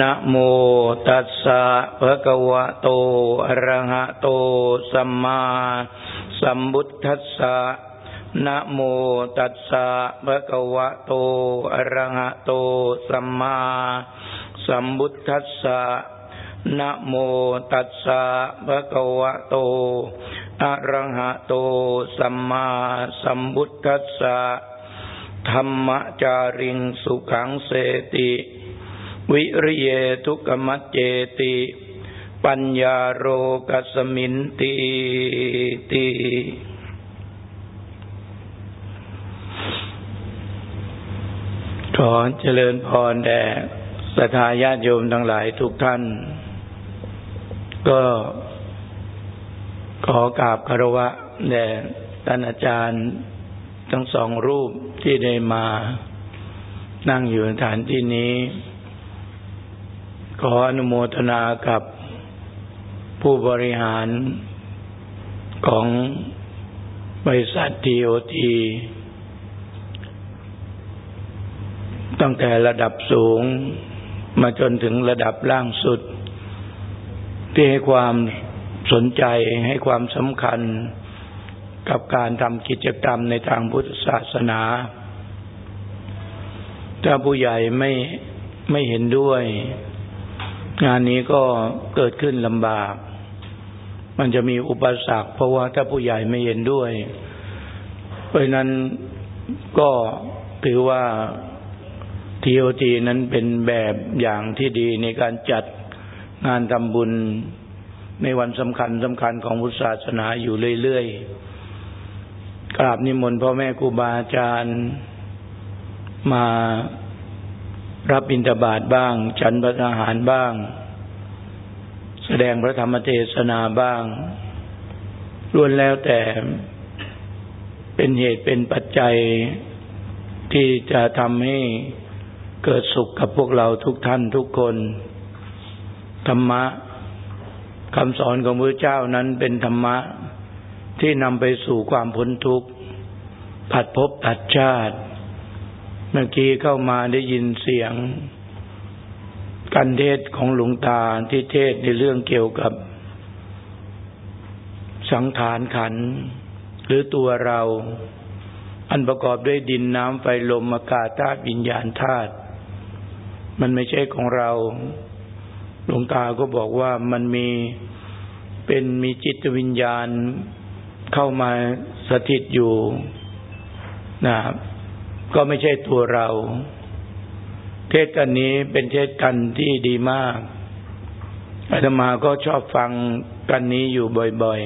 นะโมตัสสะภะคะวะโต อะระหะโต สัมมาสัมพุทธัสสะนะโมตัสสะภะคะวะโต อะระหะโต สัมมาสัมพุทธัสสะนะโมตัสสะภะคะวะโต อะระหะโต สัมมาสัมพุทธัสสะธรรมจาริงสุขังเสติ วิริเยทุกมัจเจติ ปัญญาโรกัสมินติติขอเจริญพรแด่สัทธาญาติโยมทั้งหลายทุกท่าน ก็ขอกราบคารวะแด่ท่านอาจารย์ทั้งสองรูปที่ได้มานั่งอยู่ในฐานที่นี้ ขออนุโมทนากับผู้บริหารของบริษัททีโอทีตั้งแต่ระดับสูงมาจนถึงระดับล่างสุด ที่ให้ความสนใจให้ความสำคัญกับการทำกิจกรรมในทางพุทธศาสนา ถ้าผู้ใหญ่ไม่ไม่เห็นด้วย งานนี้ก็เกิดขึ้นลำบาก มันจะมีอุปสรรค เพราะว่าถ้าผู้ใหญ่ไม่เห็นด้วย เพราะนั้นก็ถือว่าทีโอทีนั้นเป็นแบบอย่างที่ดีในการจัดงานทำบุญในวันสำคัญสำคัญของพุทธศาสนาอยู่เรื่อยๆ กราบนิมนต์พ่อแม่ครูบาอาจารย์มา รับบิณฑบาตบ้าง ฉันพระอาหารบ้าง แสดงพระธรรมเทศนาบ้างล้วนแล้วแต่เป็นเหตุเป็นปัจจัยที่จะทำให้เกิดสุขกับพวกเราทุกท่านทุกคน ธรรมะคำสอนของพระเจ้านั้นเป็นธรรมะที่นำไปสู่ความพ้นทุกข์ผัดภพผัดชาติ เมื่อกี้เข้ามาได้ยินเสียงกันเทศของหลวงตาที่เทศในเรื่องเกี่ยวกับ สังขารขัน หรือตัวเรา อันประกอบด้วยดินน้ำไฟลมอากาศธาตุวิญญาณธาตุมันไม่ใช่ของเรา หลวงตาก็บอกว่ามันมีเป็นมีจิตวิญญาณเข้ามาสถิตอยู่นะครับ ก็ไม่ใช่ตัวเรา เทศกันนี้เป็นเทศกันที่ดีมากอาตมาก็ชอบฟังกันนี้อยู่บ่อย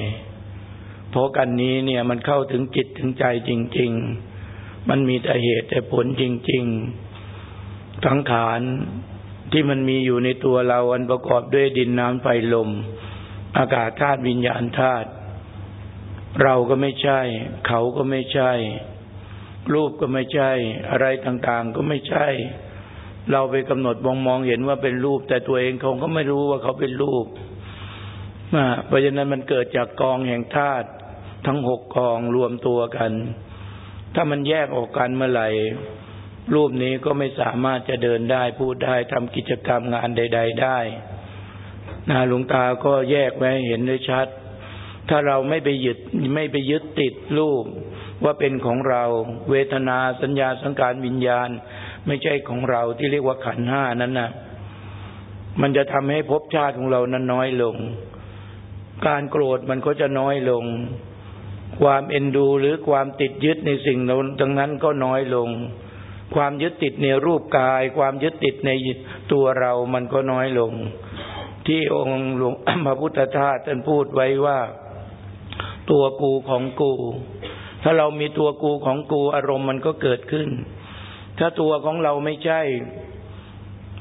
ๆ เพราะกันนี้เนี่ยมันเข้าถึงจิตถึงใจจริง ๆ มันมีแต่เหตุแต่ผลจริงๆทั้งขานที่มันมีอยู่ในตัวเราอันประกอบด้วยดินน้ำไฟลม อากาศธาตุวิญญาณธาตุเราก็ไม่ใช่ เขาก็ไม่ใช่ รูปก็ไม่ใช่ อะไรต่างๆก็ไม่ใช่ เราไปกำหนดมองมองเห็นว่าเป็นรูป แต่ตัวเองคงก็ไม่รู้ว่าเขาเป็นรูปเพราะฉะนั้นมันเกิดจากกองแห่งธาตุทั้งหกกองรวมตัวกัน ถ้ามันแยกออกกันเมื่อไหร่ รูปนี้ก็ไม่สามารถจะเดินได้พูดได้ทำกิจกรรมงานใด ๆ ได้นะหลวงตาก็แยกไว้เห็นได้ชัด ถ้าเราไม่ไปยึดไม่ไปยึดติดรูป ว่าเป็นของเราเวทนาสัญญาสังการวิญญาณ ไม่ใช่ของเราที่เรียกว่าขันห้านั้นนะมันจะทำให้ภพชาติของเรานั้นน้อยลง การโกรธมันก็จะน้อยลง ความเอ็นดูหรือความติดยึดในสิ่งนั้นดังนั้นก็น้อยลง ความยึดติดในรูปกาย ความยึดติดในตัวเรามันก็น้อยลง ที่องค์หลวงพระพุทธทาสท่านพูดไว้ว่า ตัวกูของกู ถ้าเรามีตัวกูของกูอารมณ์มันก็เกิดขึ้น ถ้าตัวของเราไม่ใช่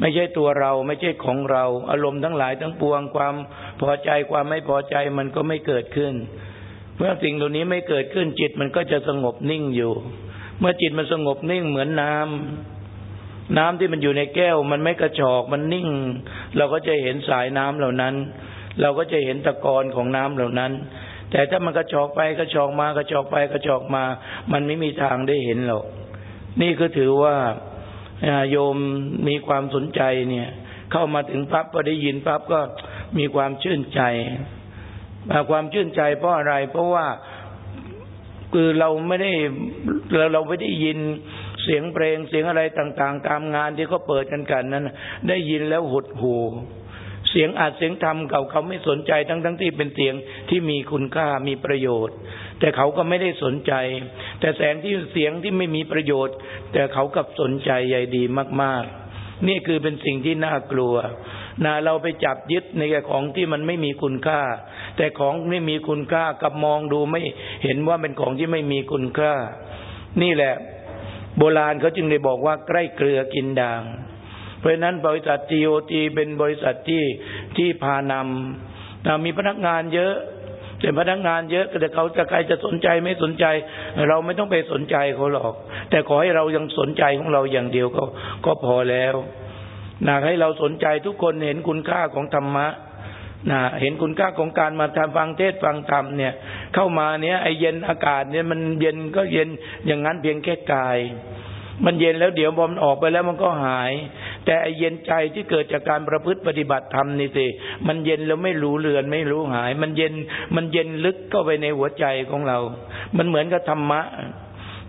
ไม่ใช่ตัวเรา ไม่ใช่ของเรา อารมณ์ทั้งหลายทั้งปวงความพอใจความไม่พอใจมันก็ไม่เกิดขึ้น เมื่อสิ่งเหล่านี้ไม่เกิดขึ้นจิตมันก็จะสงบนิ่งอยู่ เมื่อจิตมันสงบนิ่งเหมือนน้ำน้ำที่มันอยู่ในแก้ว มันไม่กระชอกมันนิ่ง เราก็จะเห็นสายน้ำเหล่านั้น เราก็จะเห็นตะกอนของน้ำเหล่านั้น แต่ถ้ามันกระชอกไปกระชอกมากระชอกไปกระชอกมา มันไม่มีทางได้เห็นหรอก นี่ก็ถือว่าโยมมีความสนใจเนี่ย เข้ามาถึงปั๊บก็ได้ยินปั๊บก็มีความชื่นใจความชื่นใจเพราะอะไร เพราะว่าคือเราไม่ได้เราไม่ได้ยินเสียงเพลงเสียงอะไรต่าง ๆ ตามงานที่เขาเปิดกันกันนั้นได้ยินแล้วหดหู เสียงอาจเสียงธรรมเก่าเขาไม่สนใจทั้งทั้งที่เป็นเสียงที่มีคุณค่ามีประโยชน์ แต่เขาก็ไม่ได้สนใจ แต่แสงที่เสียงที่ไม่มีประโยชน์ แต่เขากับสนใจใหญ่ดีมาก ๆ นี่คือเป็นสิ่งที่น่ากลัวนะเราไปจับยึดในของที่มันไม่มีคุณค่า แต่ของไม่มีคุณค่ากับมองดูไม่เห็นว่าเป็นของที่ไม่มีคุณค่า นี่แหละ โบราณเขาจึงได้บอกว่าใกล้เกลือกินด่าง เพราะนั้นบริษัททีโอทีเป็นบริษัทที่ที่พานำนะมีพนักงานเยอะแต่พนักงานเยอะแต่เขาจะใครจะสนใจไม่สนใจ เราไม่ต้องไปสนใจเขาหรอก แต่ขอให้เรายังสนใจของเราอย่างเดียวก็ก็พอแล้วนะให้เราสนใจทุกคนเห็นคุณค่าของธรรมะนะเห็นคุณค่าของการมาทำฟังเทศฟังธรรมเนี่ย เข้ามาเนี้ยไอเย็นอากาศเนี่ยมันเย็นก็เย็นอย่างนั้นเพียงแค่กาย มันเย็นแล้วเดี๋ยวบอมออกไปแล้วมันก็หาย แต่ไอเย็นใจที่เกิดจากการประพฤติปฏิบัติธรรมนี่สิมันเย็นแล้วไม่รู้เลือนไม่รู้หาย มันเย็นมันเย็นลึกเข้าไปในหัวใจของเรา มันเหมือนกับธรรมะ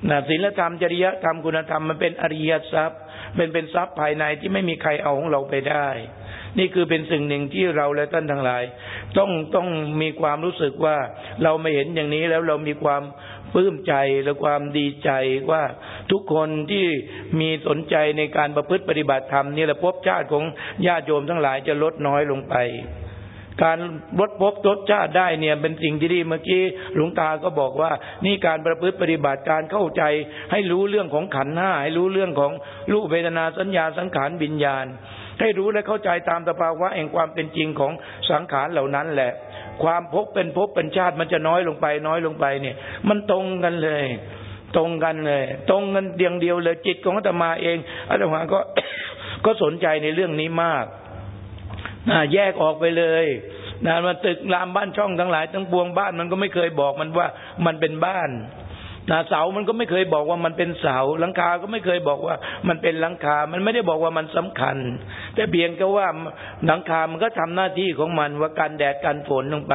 นะศีลธรรมจริยธรรมคุณธรรมมันเป็นอริยทรัพย์เป็นเป็นทรัพย์ภายในที่ไม่มีใครเอาของเราไปได้ นี่คือเป็นสิ่งหนึ่งที่เราและท่านทั้งหลาย ต้องต้องมีความรู้สึกว่าเราไม่เห็นอย่างนี้แล้วเรามีความ ปลื้มใจและความดีใจว่าทุกคนที่มีสนใจในการประพฤติปฏิบัติธรรมนี่แหละภพชาติของญาติโยมทั้งหลายจะลดน้อยลงไป การลดภพลดชาติได้เนี่ยเป็นสิ่งที่ดีเมื่อกี้หลวงตาก็บอกว่า นี่การประพฤติปฏิบัติการเข้าใจให้รู้เรื่องของขันห้าให้รู้เรื่องของรูปเวทนาสัญญาสังขารวิญญาณ ให้รู้และเข้าใจตามสภาวะแห่งความเป็นจริงของสังขารเหล่านั้นแหละ ความพบเป็นพบเป็นชาติมันจะน้อยลงไป น้อยลงไปเนี่ย มันตรงกันเลย ตรงกันเลย ตรงกันเดียงเดียวเลย จิตของอาตมาเองอาตมาก็ก็สนใจในเรื่องนี้มากนะแยกออกไปเลยนะมันตึกรามบ้านช่องทั้งหลายทั้งปวงบ้านมันก็ไม่เคยบอกมันว่ามันเป็นบ้าน นะเสามันก็ไม่เคยบอกว่ามันเป็นเสาหลังคา ก็ไม่เคยบอกว่ามันเป็นหลังคา มันไม่ได้บอกว่ามันสำคัญ แต่เพียงแค่ว่าหลังคา มันก็ทำหน้าที่ของมันว่ากันแดดกันฝนลงไป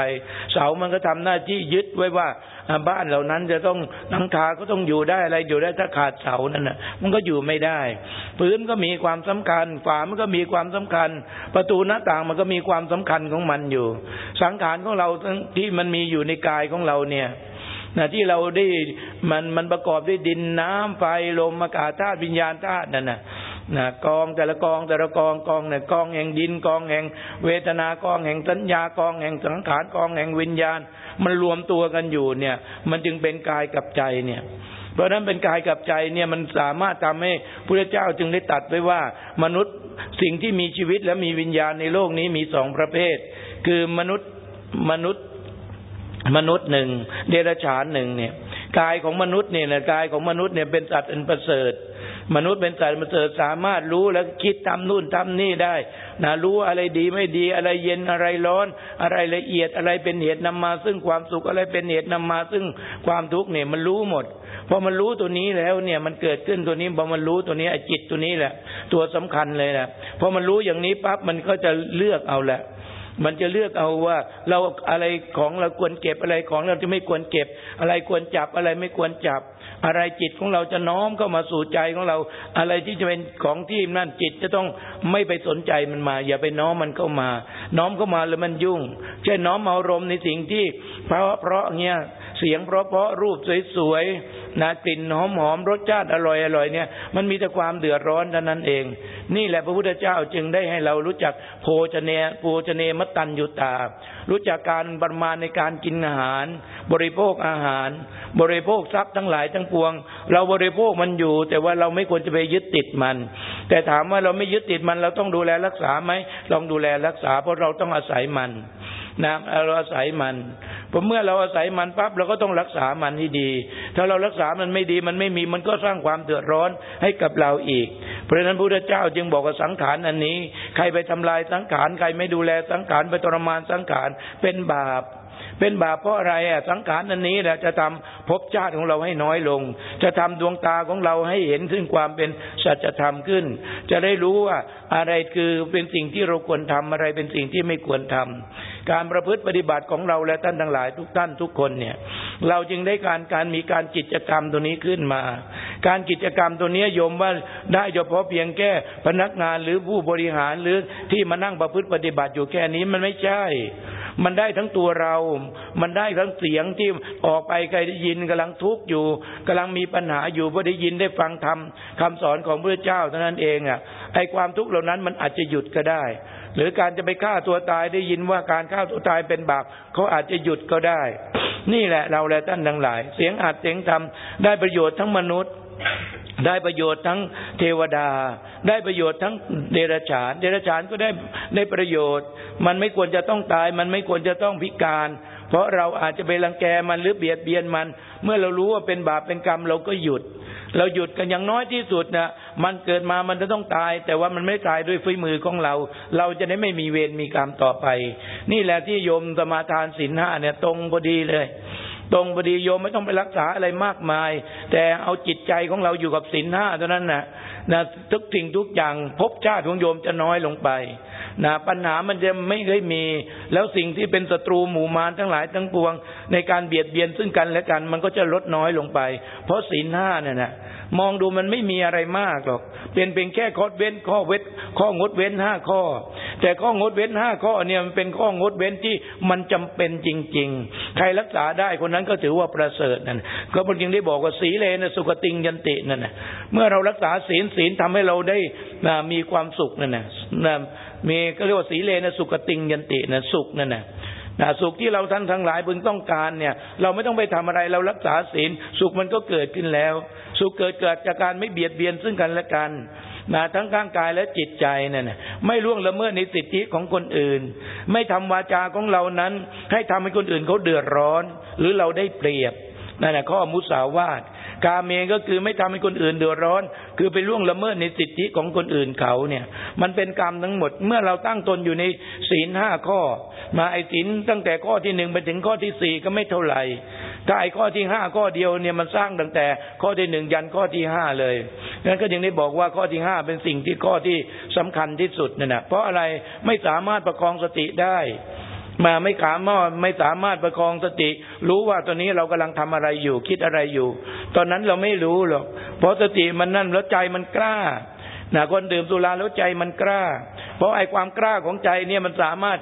เสามันก็ทำหน้าที่ยึดไว้ว่าบ้านเหล่านั้นจะต้องหลังคาก็ต้องอยู่ได้อะไรอยู่ได้ถ้าขาดเสานั่นน่ะ มันก็อยู่ไม่ได้ พื้นก็มีความสำคัญฝามันก็มีความสำคัญ ประตูหน้าต่างมันก็มีความสำคัญของมันอยู่ สังขารของเราที่มันมีอยู่ในกายของเราเนี่ย นะที่เราได้มันมันประกอบด้วยดินน้ำไฟลมอากาศธาตุวิญญาณธาตุนั่นน่ะนะกองแต่ละกองแต่ละกองกองเนี่ยกองแห่งดินกองแห่งเวทนากองแห่งสัญญากองแห่งสังขารกองแห่งวิญญาณ มันรวมตัวกันอยู่เนี่ย มันจึงเป็นกายกับใจเนี่ยเพราะนั้นเป็นกายกับใจเนี่ยมันสามารถทำให้พระเจ้าจึงได้ตัดไว้ว่า มนุษย์สิ่งที่มีชีวิตและมีวิญญาณในโลกนี้มีสองประเภท คือมนุษย์มนุษย์ มนุษย์หนึ่งเดรัจฉานหนึ่งเนี่ยกายของมนุษย์เนี่ยนะกายของมนุษย์เนี่ยเป็นสัตว์อันประเสริฐ มนุษย์เป็นสัตว์ประเสริฐสามารถรู้และคิดทำนู่นทำนี่ได้นะรู้อะไรดีไม่ดีอะไรเย็นอะไรร้อน อะไรละเอียดอะไรเป็นเหตุนำมา ซึ่งความสุขอะไรเป็นเหตุนำมา ซึ่งความทุกข์เนี่ยมันรู้หมดพอมันรู้ตัวนี้แล้วเนี่ยมันเกิดขึ้นตัวนี้พอมันรู้ตัวนี้ไอ้จิตตัวนี้แหละ ตัวสำคัญเลยแหละพอมันรู้อย่างนี้ปั๊บมันก็จะเลือกเอาแหละ มันจะเลือกเอาว่า เราอะไรของเราควรเก็บอะไรของเราจะไม่ควรเก็บ อะไรควรจับอะไรไม่ควรจับ อะไรจิตของเราจะน้อมเข้ามาสู่ใจของเรา อะไรที่จะเป็นของที่นั่นจิตจะต้องไม่ไปสนใจมันมา อย่าไปน้อมมันเข้ามา น้อมเข้ามาแล้วมันยุ่งเช่นน้อมเอารมในสิ่งที่เพราะเพราะเงี้ย เสียงเพราะเพราะรูปสวยๆนะกลิ่นหอมหอมรสชาติอร่อยอร่อยเนี่ย มันมีแต่ความเดือดร้อนเท่านั้นเอง นี่แหละพระพุทธเจ้าจึงได้ให้เรารู้จักโภชเนโภชเนมตันยุตา รู้จักการประมาณในการกินอาหาร บริโภคอาหาร บริโภคทรัพย์ทั้งหลายทั้งปวง เราบริโภคมันอยู่ แต่ว่าเราไม่ควรจะไปยึดติดมัน แต่ถามว่าเราไม่ยึดติดมันเราต้องดูแลรักษาไหมลองดูแลรักษาเพราะเราต้องอาศัยมัน นะเราอาศัยมันพผมเมื่อเราอาศัยมันปั๊บเราก็ต้องรักษามันให้ดี ถ้าเรารักษามันไม่ดีมันไม่มีมันก็สร้างความเดือดร้อนให้กับเราอีก เพราะฉะนั้นพระพุทธเจ้าจึงบอกว่าสังขารอันนี้ ใครไปทำลายสังขารใครไม่ดูแลสังขารไปทรมานสังขารเป็นบาปเป็นบาปเพราะอะไรอะสังขารอันนี้แหละจะทำภพชาติของเราให้น้อยลง จะทำดวงตาของเราให้เห็นถึงความเป็นสัจธรรมขึ้น จะได้รู้ว่าอะไรคือเป็นสิ่งที่เราควรทำอะไรเป็นสิ่งที่ไม่ควรทำ การประพฤติปฏิบัติของเราและท่านทั้งหลายทุกท่านทุกคนเนี่ย เราจึงได้การการมีการกิจกรรมตัวนี้ขึ้นมา การกิจกรรมตัวนี้โยมว่าได้เฉพาะเพียงแค่พนักงานหรือผู้บริหารหรือที่มานั่งประพฤติปฏิบัติอยู่แค่นี้มันไม่ใช่ มันได้ทั้งตัวเรา มันได้ทั้งเสียงที่ออกไปใครได้ยินกำลังทุกข์อยู่กำลังมีปัญหาอยู่พอได้ยินได้ฟังธรรมคาสอนของพระเจ้าเท่านั้นเองอะไอความทุกข์เหล่านั้นมันอาจจะหยุดก็ได้ หรือการจะไปฆ่าตัวตายได้ยินว่าการฆ่าตัวตายเป็นบาปเขาอาจจะหยุดก็ได้ นี่แหละเราและท่านทั้งหลาย เสียงอาจเสียงธรรมได้ประโยชน์ทั้งมนุษย์ได้ประโยชน์ทั้งเทวดา ได้ประโยชน์ทั้งเดรัจฉาน เดรัจฉานก็ได้ได้ประโยชน์ มันไม่ควรจะต้องตาย มันไม่ควรจะต้องพิการ เพราะเราอาจจะไปรังแกมันหรือเบียดเบียนมัน เมื่อเรารู้ว่าเป็นบาปเป็นกรรมเราก็หยุด เราหยุดกันอย่างน้อยที่สุดนะมันเกิดมามันจะต้องตาย แต่ว่ามันไม่ตายด้วยฝีมือของเรา เราจะได้ไม่มีเวรมีกรรมต่อไป นี่แหละที่โยมสมาทานศีลห้าเนี่ยตรงพอดีเลยตรงบดีโยมไม่ต้องไปรักษาอะไรมากมาย แต่เอาจิตใจของเราอยู่กับศีลห้าเท่านั้นนะ นะทุกสิ่งทุกอย่างภพชาติของโยมจะน้อยลงไปนะปัญหามันจะไม่เคยมี แล้วสิ่งที่เป็นศัตรูหมู่มารทั้งหลายทั้งปวง ในการเบียดเบียนซึ่งกันและกัน มันก็จะลดน้อยลงไป เพราะศีลห้าเนี่ยนะมองดูมันไม่มีอะไรมากหรอกเป็นเพียงแค่ข้อเว้นข้อเว้นข้องดเว้นห้าข้อ แต่ข้องดเว้นห้าข้อเนี่ยมันเป็นข้องดเว้นที่มันจำเป็นจริง ๆ ใครรักษาได้คนนั้นก็ถือว่าประเสริฐนั่นก็พระจึงได้บอกว่าสีเลนะสุขติงยันตินั่นนะเมื่อเรารักษาศีลศีลทำให้เราได้มีความสุขนั่นนะมีก็เรียกว่าสีเลนะสุขติงยันตินะสุขนั่นนะนะสุขที่เราท่านทั้งหลายพึงต้องการเนี่ย เราไม่ต้องไปทำอะไรเรารักษาศีลสุขมันก็เกิดขึ้นแล้ว สุขเกิดเกิดจากการไม่เบียดเบียนซึ่งกันและกันนะทั้งร่างกายและจิตใจเนี่ยไม่ล่วงละเมิดในสิทธิของคนอื่น ไม่ทำวาจาของเรานั้น ให้ทำให้คนอื่นเขาเดือดร้อน หรือเราได้เปรียบนั่นแหละข้อมุสาวาท กาเมก็คือไม่ทำให้คนอื่นเดือดร้อน คือไปล่วงละเมิดในสิทธิของคนอื่นเขาเนี่ย มันเป็นกรรมทั้งหมด เมื่อเราตั้งตนอยู่ในศีลห้าข้อ มาไอศีลตั้งแต่ข้อที่หนึ่งไปถึงข้อที่สี่ก็ไม่เท่าไหร่ถ้าไอ้ข้อที่ห้าข้อเดียวเนี่ยมันสร้างตั้งแต่ข้อที่หนึ่งยันข้อที่ห้าเลยนั้นก็ยังได้บอกว่าข้อที่ห้าเป็นสิ่งที่ข้อที่สำคัญที่สุดนั่นแหะเพราะอะไรไม่สามารถประคองสติได้ มาไม่ขามอไม่สามารถประคองสติ รู้ว่าตอนนี้เรากำลังทำอะไรอยู่ คิดอะไรอยู่ ตอนนั้นเราไม่รู้หรอกเพราะสติมันนั่นแล้วใจมันกล้านะคนดื่มสุราแล้วใจมันกล้า เพราะไอ้ความกล้าของใจเนี่ยมันสามารถ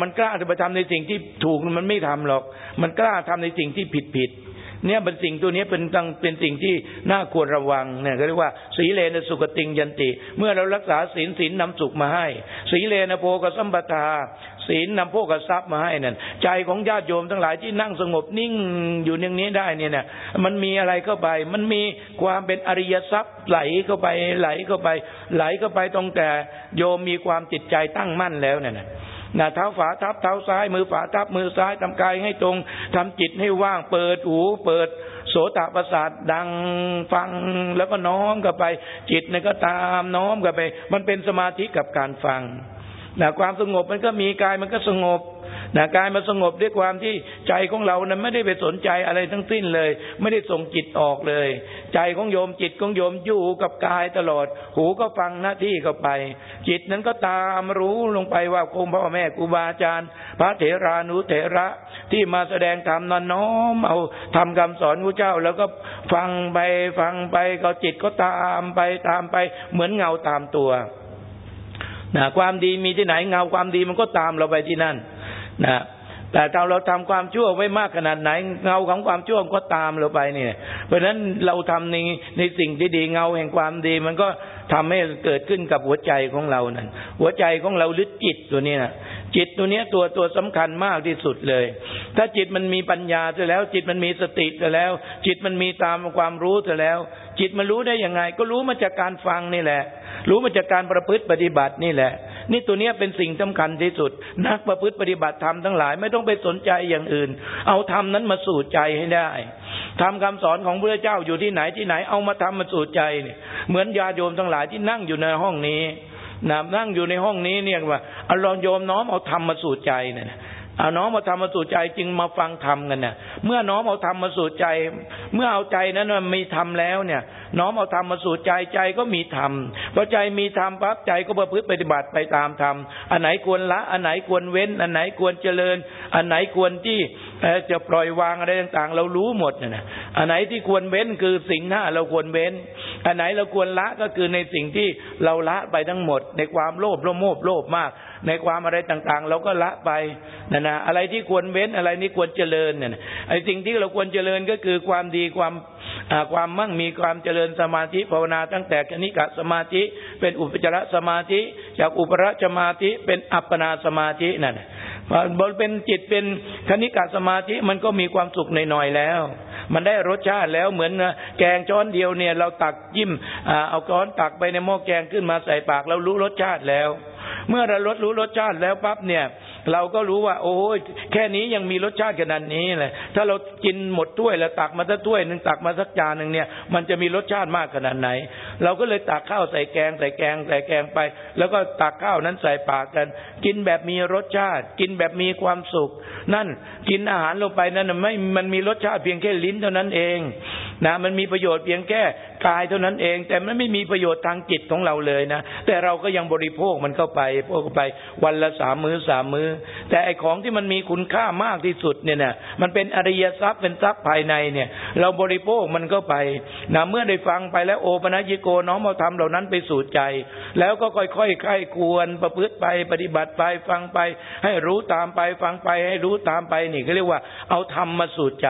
มันกล้าจะไปทำในสิ่งที่ถูกมันไม่ทำหรอก มันกล้าทำในสิ่งที่ผิดผิดเนี่ยเป็นสิ่งตัวนี้เป็นตังเป็นสิ่งที่น่าควรระวังเนี่ยเรียกว่าสีเลนสุกติงยันติ เมื่อเรารักษาศีลศีลนำสุขมาให้ สีเลนโพกสัมปทา ศีลนำพวกทรัพย์มาให้นั่นใจของญาติโยมทั้งหลายที่นั่งสงบนิ่งอยู่อย่างนี้ได้เนี่ยนะมันมีอะไรเข้าไป มันมีความเป็นอริยทรัพย์ไหลเข้าไปไหลเข้าไป ไหลเข้าไปตรงแต่โยมมีความจิตใจตั้งมั่นแล้วเนี่ยนะนะเท้าฝาทับเท้าซ้าย มือฝาทับมือซ้ายทำกายให้ตรงทำจิตให้ว่างเปิดหูเปิดโสตประสาทดังฟังแล้วก็น้อมกับไป จิตนี่ก็ตามน้อมกับไป มันเป็นสมาธิกับการฟัง นะความสงบมันก็มีกายมันก็สงบนะกายมาสงบด้วยความที่ใจของเรานั้นไม่ได้ไปสนใจอะไรทั้งสิ้นเลย ไม่ได้ส่งจิตออกเลย ใจของโยมจิตของโยมอยู่กับกายตลอด หูก็ฟังหน้าที่เข้าไป จิตนั้นก็ตามรู้ลงไปว่าคงพ่อแม่ครูบาอาจารย์ พระเถรานุเถระที่มาแสดงธรรมนอนน้อมเอาทำคำสอนพระเจ้า แล้วก็ฟังไปฟังไปก็จิตก็ตามไปตามไป เหมือนเงาตามตัว นะความดีมีที่ไหนเงาความดีมันก็ตามเราไปที่นั่นนะแต่ถ้าเราทำความชั่วไว้มากขนาดไหน เงาของความชั่วก็ตามเราไปเนี่ย เพราะฉะนั้นเราทำในในสิ่งที่ดีเงาแห่งความดีมันก็ทำให้เกิดขึ้นกับหัวใจของเรานั่นหัวใจของเราลึกจิตตัวนี้นะ จิตตัวนี้ตัวตัวสำคัญมากที่สุดเลย ถ้าจิตมันมีปัญญาเสร็จแล้ว จิตมันมีสติเสร็จแล้ว จิตมันมีตามความรู้เสร็จแล้ว จิตมันรู้ได้ยังไง ก็รู้มาจากการฟังนี่แหละ รู้มาจากการประพฤติปฏิบัตินี่แหละ นี่ตัวเนี้ยเป็นสิ่งสำคัญที่สุด นักประพฤติปฏิบัติธรรมทั้งหลายไม่ต้องไปสนใจอย่างอื่น เอาธรรมนั้นมาสู่ใจให้ได้ทำคำสอนของพระเจ้าอยู่ที่ไหนที่ไหนเอามาทำมาสู่ใจเนี่ยเหมือนญาโยมทั้งหลายที่นั่งอยู่ในห้องนี้ นะนั่งอยู่ในห้องนี้เนี่ยว่าเอาลองโยมน้อมเอาธรรมมาสู่ใจเนี่ยเอาน้อมเอาธรรมมาสู่ใจจึงมาฟังธรรมกันเนี่ยเมื่อน้อมเอาธรรมมาสู่ใจ เมื่อเอาใจนั้นมันมีธรรมแล้วเนี่ย น้อมเอาธรรมมาสู่ใจใจก็มีธรรมพอใจมีธรรมปั๊บใจก็ประพฤติปฏิบัติไปตามธรรมอันไหนควรละ อันไหนควรเว้น อันไหนควรเจริญ อันไหนควรที่จะปล่อยวางอะไรต่างๆ เรารู้หมดนะอันไหนที่ควรเว้นคือสิ่งห้าเราควรเว้น อันไหนเราควรละก็คือในสิ่งที่เราละไปทั้งหมด ในความโลภโลภโมภโลภมาก ในความอะไรต่างๆ เราก็ละไปนะนะอะไรที่ควรเว้นอะไรนี้ควรเจริญเนี่ยไอ้สิ่งที่เราควรเจริญก็คือความดีความ ความมั่งมีความเจริญสมาธิภาวนาตั้งแต่กนิกะสมาธิ เป็นอุปจารสมาธิ จากอุปรสมาธิเป็นอัปปนาสมาธินั่นบนเป็นจิตเป็นคณิกะสมาธิมันก็มีความสุขหน่อยๆแล้ว มันได้รสชาติแล้วเหมือนแกงช้อนเดียวเนี่ย เราตักยิ้มเอาก้อนตักไปในหม้อแกงขึ้นมาใส่ปากเรารู้รสชาติแล้ว เมื่อเราลดรู้รสชาติแล้วปั๊บเนี่ย เราก็รู้ว่า โอ้ยแค่นี้ยังมีรสชาติขนาดนี้เลยถ้าเรากินหมดถ้วยแล้วตักมาสักถ้วยหนึ่งตักมาสักจานหนึ่งเนี่ย มันจะมีรสชาติมากขนาดไหนเราก็เลยตักข้าวใส่แกงใส่แกงใส่แกงไป แล้วก็ตักข้าวนั้นใส่ปากกัน กินแบบมีรสชาติ กินแบบมีความสุข นั่นกินอาหารลงไปนั้นไม่มันมีรสชาติเพียงแค่ลิ้นเท่านั้นเองนะมันมีประโยชน์เพียงแค่กายเท่านั้นเอง แต่มันไม่มีประโยชน์ทางจิตของเราเลยนะ แต่เราก็ยังบริโภคมันเข้าไปพวกไปวันละสามมื้อสามมื้อ แต่ไอของที่มันมีคุณค่ามากที่สุดเนี่ยนะมันเป็นอริยทรัพย์เป็นทรัพย์ภายในเนี่ย เราบริโภคมันก็ไปนะเมื่อได้ฟังไปแล้วโอปนัญิโกโกน้อมเอาทำเหล่านั้นไปสู่ใจ แล้วก็ค่อยๆใคร่ควรประพฤติไปปฏิบัติไปฟังไป ให้รู้ตามไปฟังไปให้รู้ตามไปนี่ก็เรียกว่าเอาธรรมมาสู่ใจ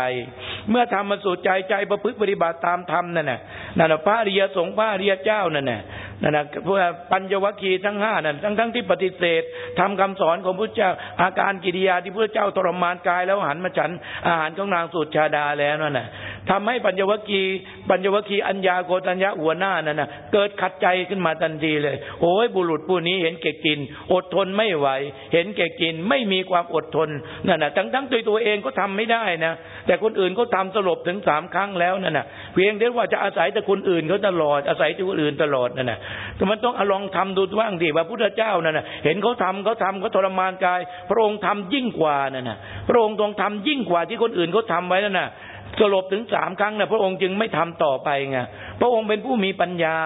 เมื่อธรรมมาสู่ใจใจประพฤติปฏิบัติตามธรรมนั่นน่ะนั่นพระอริยสงฆ์พระอริยเจ้านั่นน่ะ นั่นนะพวกปัญญวัคคีทั้งห้านั่นทั้งทั้งที่ปฏิเสธทำคำสอนของพระเจ้าอาการกิริยาที่พระเจ้าทรมานกายแล้วหันมาฉันอาหารของนางสุดชาดาแล้วนั่นนะทำให้ปัญญวัคคีปัญญวัคคีอัญญาโกตัญญาหัวหน้านั่นน่ะเกิดขัดใจขึ้นมาทันทีเลย โอ้ยบุรุษผู้นี้เห็นแก่กิน อดทนไม่ไหว เห็นแก่กินไม่มีความอดทนนั่นน่ะทั้งทั้งตัวตัวเองก็ทำไม่ได้นะแต่คนอื่นก็ทำสลบถึงสามครั้งแล้วนั่นน่ะเพียงแต่ว่าจะอาศัยแต่คนอื่นเขาตลอดอาศัยตัวอื่นตลอดนั่นน่ะแต่มันต้องลองทำดูบ้างดิว่าพุทธเจ้านั่นนะเห็นเขาทำเขาทำเขาทรมานกาย พระองค์ทำยิ่งกว่านั่นนะพระองค์ทรงทำยิ่งกว่าที่คนอื่นเขาทาไว้นั่นนะสลบถึงสามครั้งนะพระองค์จึงไม่ทำต่อไปไงพระองค์เป็นผู้มีปัญญา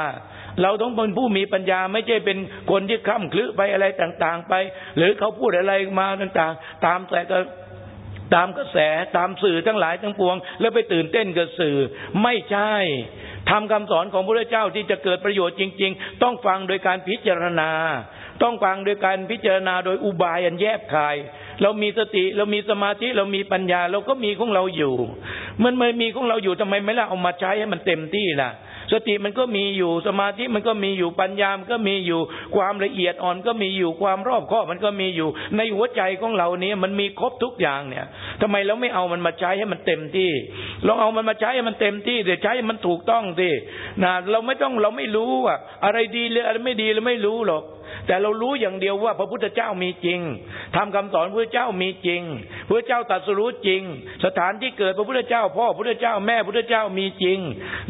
เราต้องเป็นผู้มีปัญญาไม่ใช่เป็นคนที่คล่ำคลึไปอะไรต่างๆไป หรือเขาพูดอะไรมาต่างๆ ตามแต่ก็ตามกระแสตามสื่อทั้งหลายทั้งปวง แล้วไปตื่นเต้นกับสื่อ ไม่ใช่ ทำคำสอนของพระเจ้าที่จะเกิดประโยชน์จริง ๆ ต้องฟังโดยการพิจารณา ต้องฟังโดยการพิจารณาโดยอุบายอันแยบคาย เรามีสติเรามีสมาธิเรามีปัญญาเราก็มีของเราอยู่ มันไม่มีของเราอยู่ทำไมไม่ล่ะเอามาใช้ให้มันเต็มที่ล่ะ สติมันก็มีอยู่สมาธิมันก็มีอยู่ปัญญามันก็มีอยู่ความละเอียดอ่อนก็มีอยู่ความรอบคอบมันก็มีอยู่ ในหัวใจของเรานี้มันมีครบทุกอย่างเนี่ยทำไมเราไม่เอามันมาใช้ให้มันเต็มที่ลองเอามันมาใช้ให้มันเต็มที่เดี๋ยวใช้มันถูกต้องสินะเราไม่ต้องเราไม่รู้อะ อะไรดีหรืออะไรไม่ดีเราไม่รู้หรอกแต่เรารู้อย่างเดียวว่าพระพุทธเจ้ามีจริงทำคำสอนพระเจ้ามีจริงพระเจ้าตรัสรู้จริง สถานที่เกิดพระพุทธเจ้า พ่อพระพุทธเจ้าแม่พระพุทธเจ้ามีจริง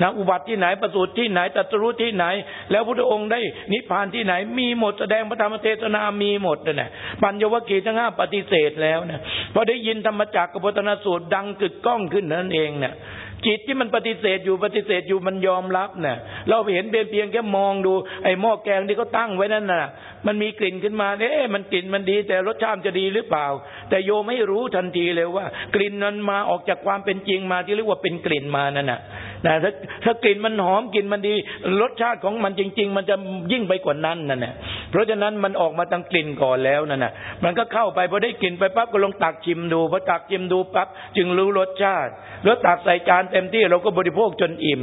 นะอุบัติที่ไหนประสูติที่ไหนตรัสรู้ที่ไหน แล้วพระองค์ได้นิพพานที่ไหน มีหมดแสดงพระธรรมเทศนามีหมดนะปัญญวคีทั้งห้าปฏิเสธแล้วนะพอได้ยินธรรมจักรกับพุทธนาสูตรดังกึกก้องขึ้นนั่นเองเนะี่ย จิตที่มันปฏิเสธอยู่ปฏิเสธอยู่มันยอมรับเนะ่ยเราไปเห็นเพียงเพียงแค่มองดู ไอ้หม้อแกงที่เขาตั้งไว้นั่นน่ะมันมีกลิ่นขึ้นมาเอ๊มันกลิ่นมันดี แต่รสชาติจะดีหรือเปล่า แต่โยไม่รู้ทันทีเลยว่า กลิ่นนั้นมาออกจากความเป็นจริงมาที่เรียกว่าเป็นกลิ่นมานั่นน่ะนะถ้าถ้ากลิ่นมันหอมกลิ่นมันดี รสชาติของมันจริง ๆ มันจะยิ่งไปกว่านั้นนั่นแหละเพราะฉะนั้นมันออกมาตั้งกลิ่นก่อนแล้วนั่นน่ะ มันก็เข้าไปพอได้กลิ่นไปปั๊บก็ลงตักชิมดูพอตักชิมดูปั๊บจึงรู้รสชาติแล้วตักใส่จานเต็มที่เราก็บริโภคจนอิ่ม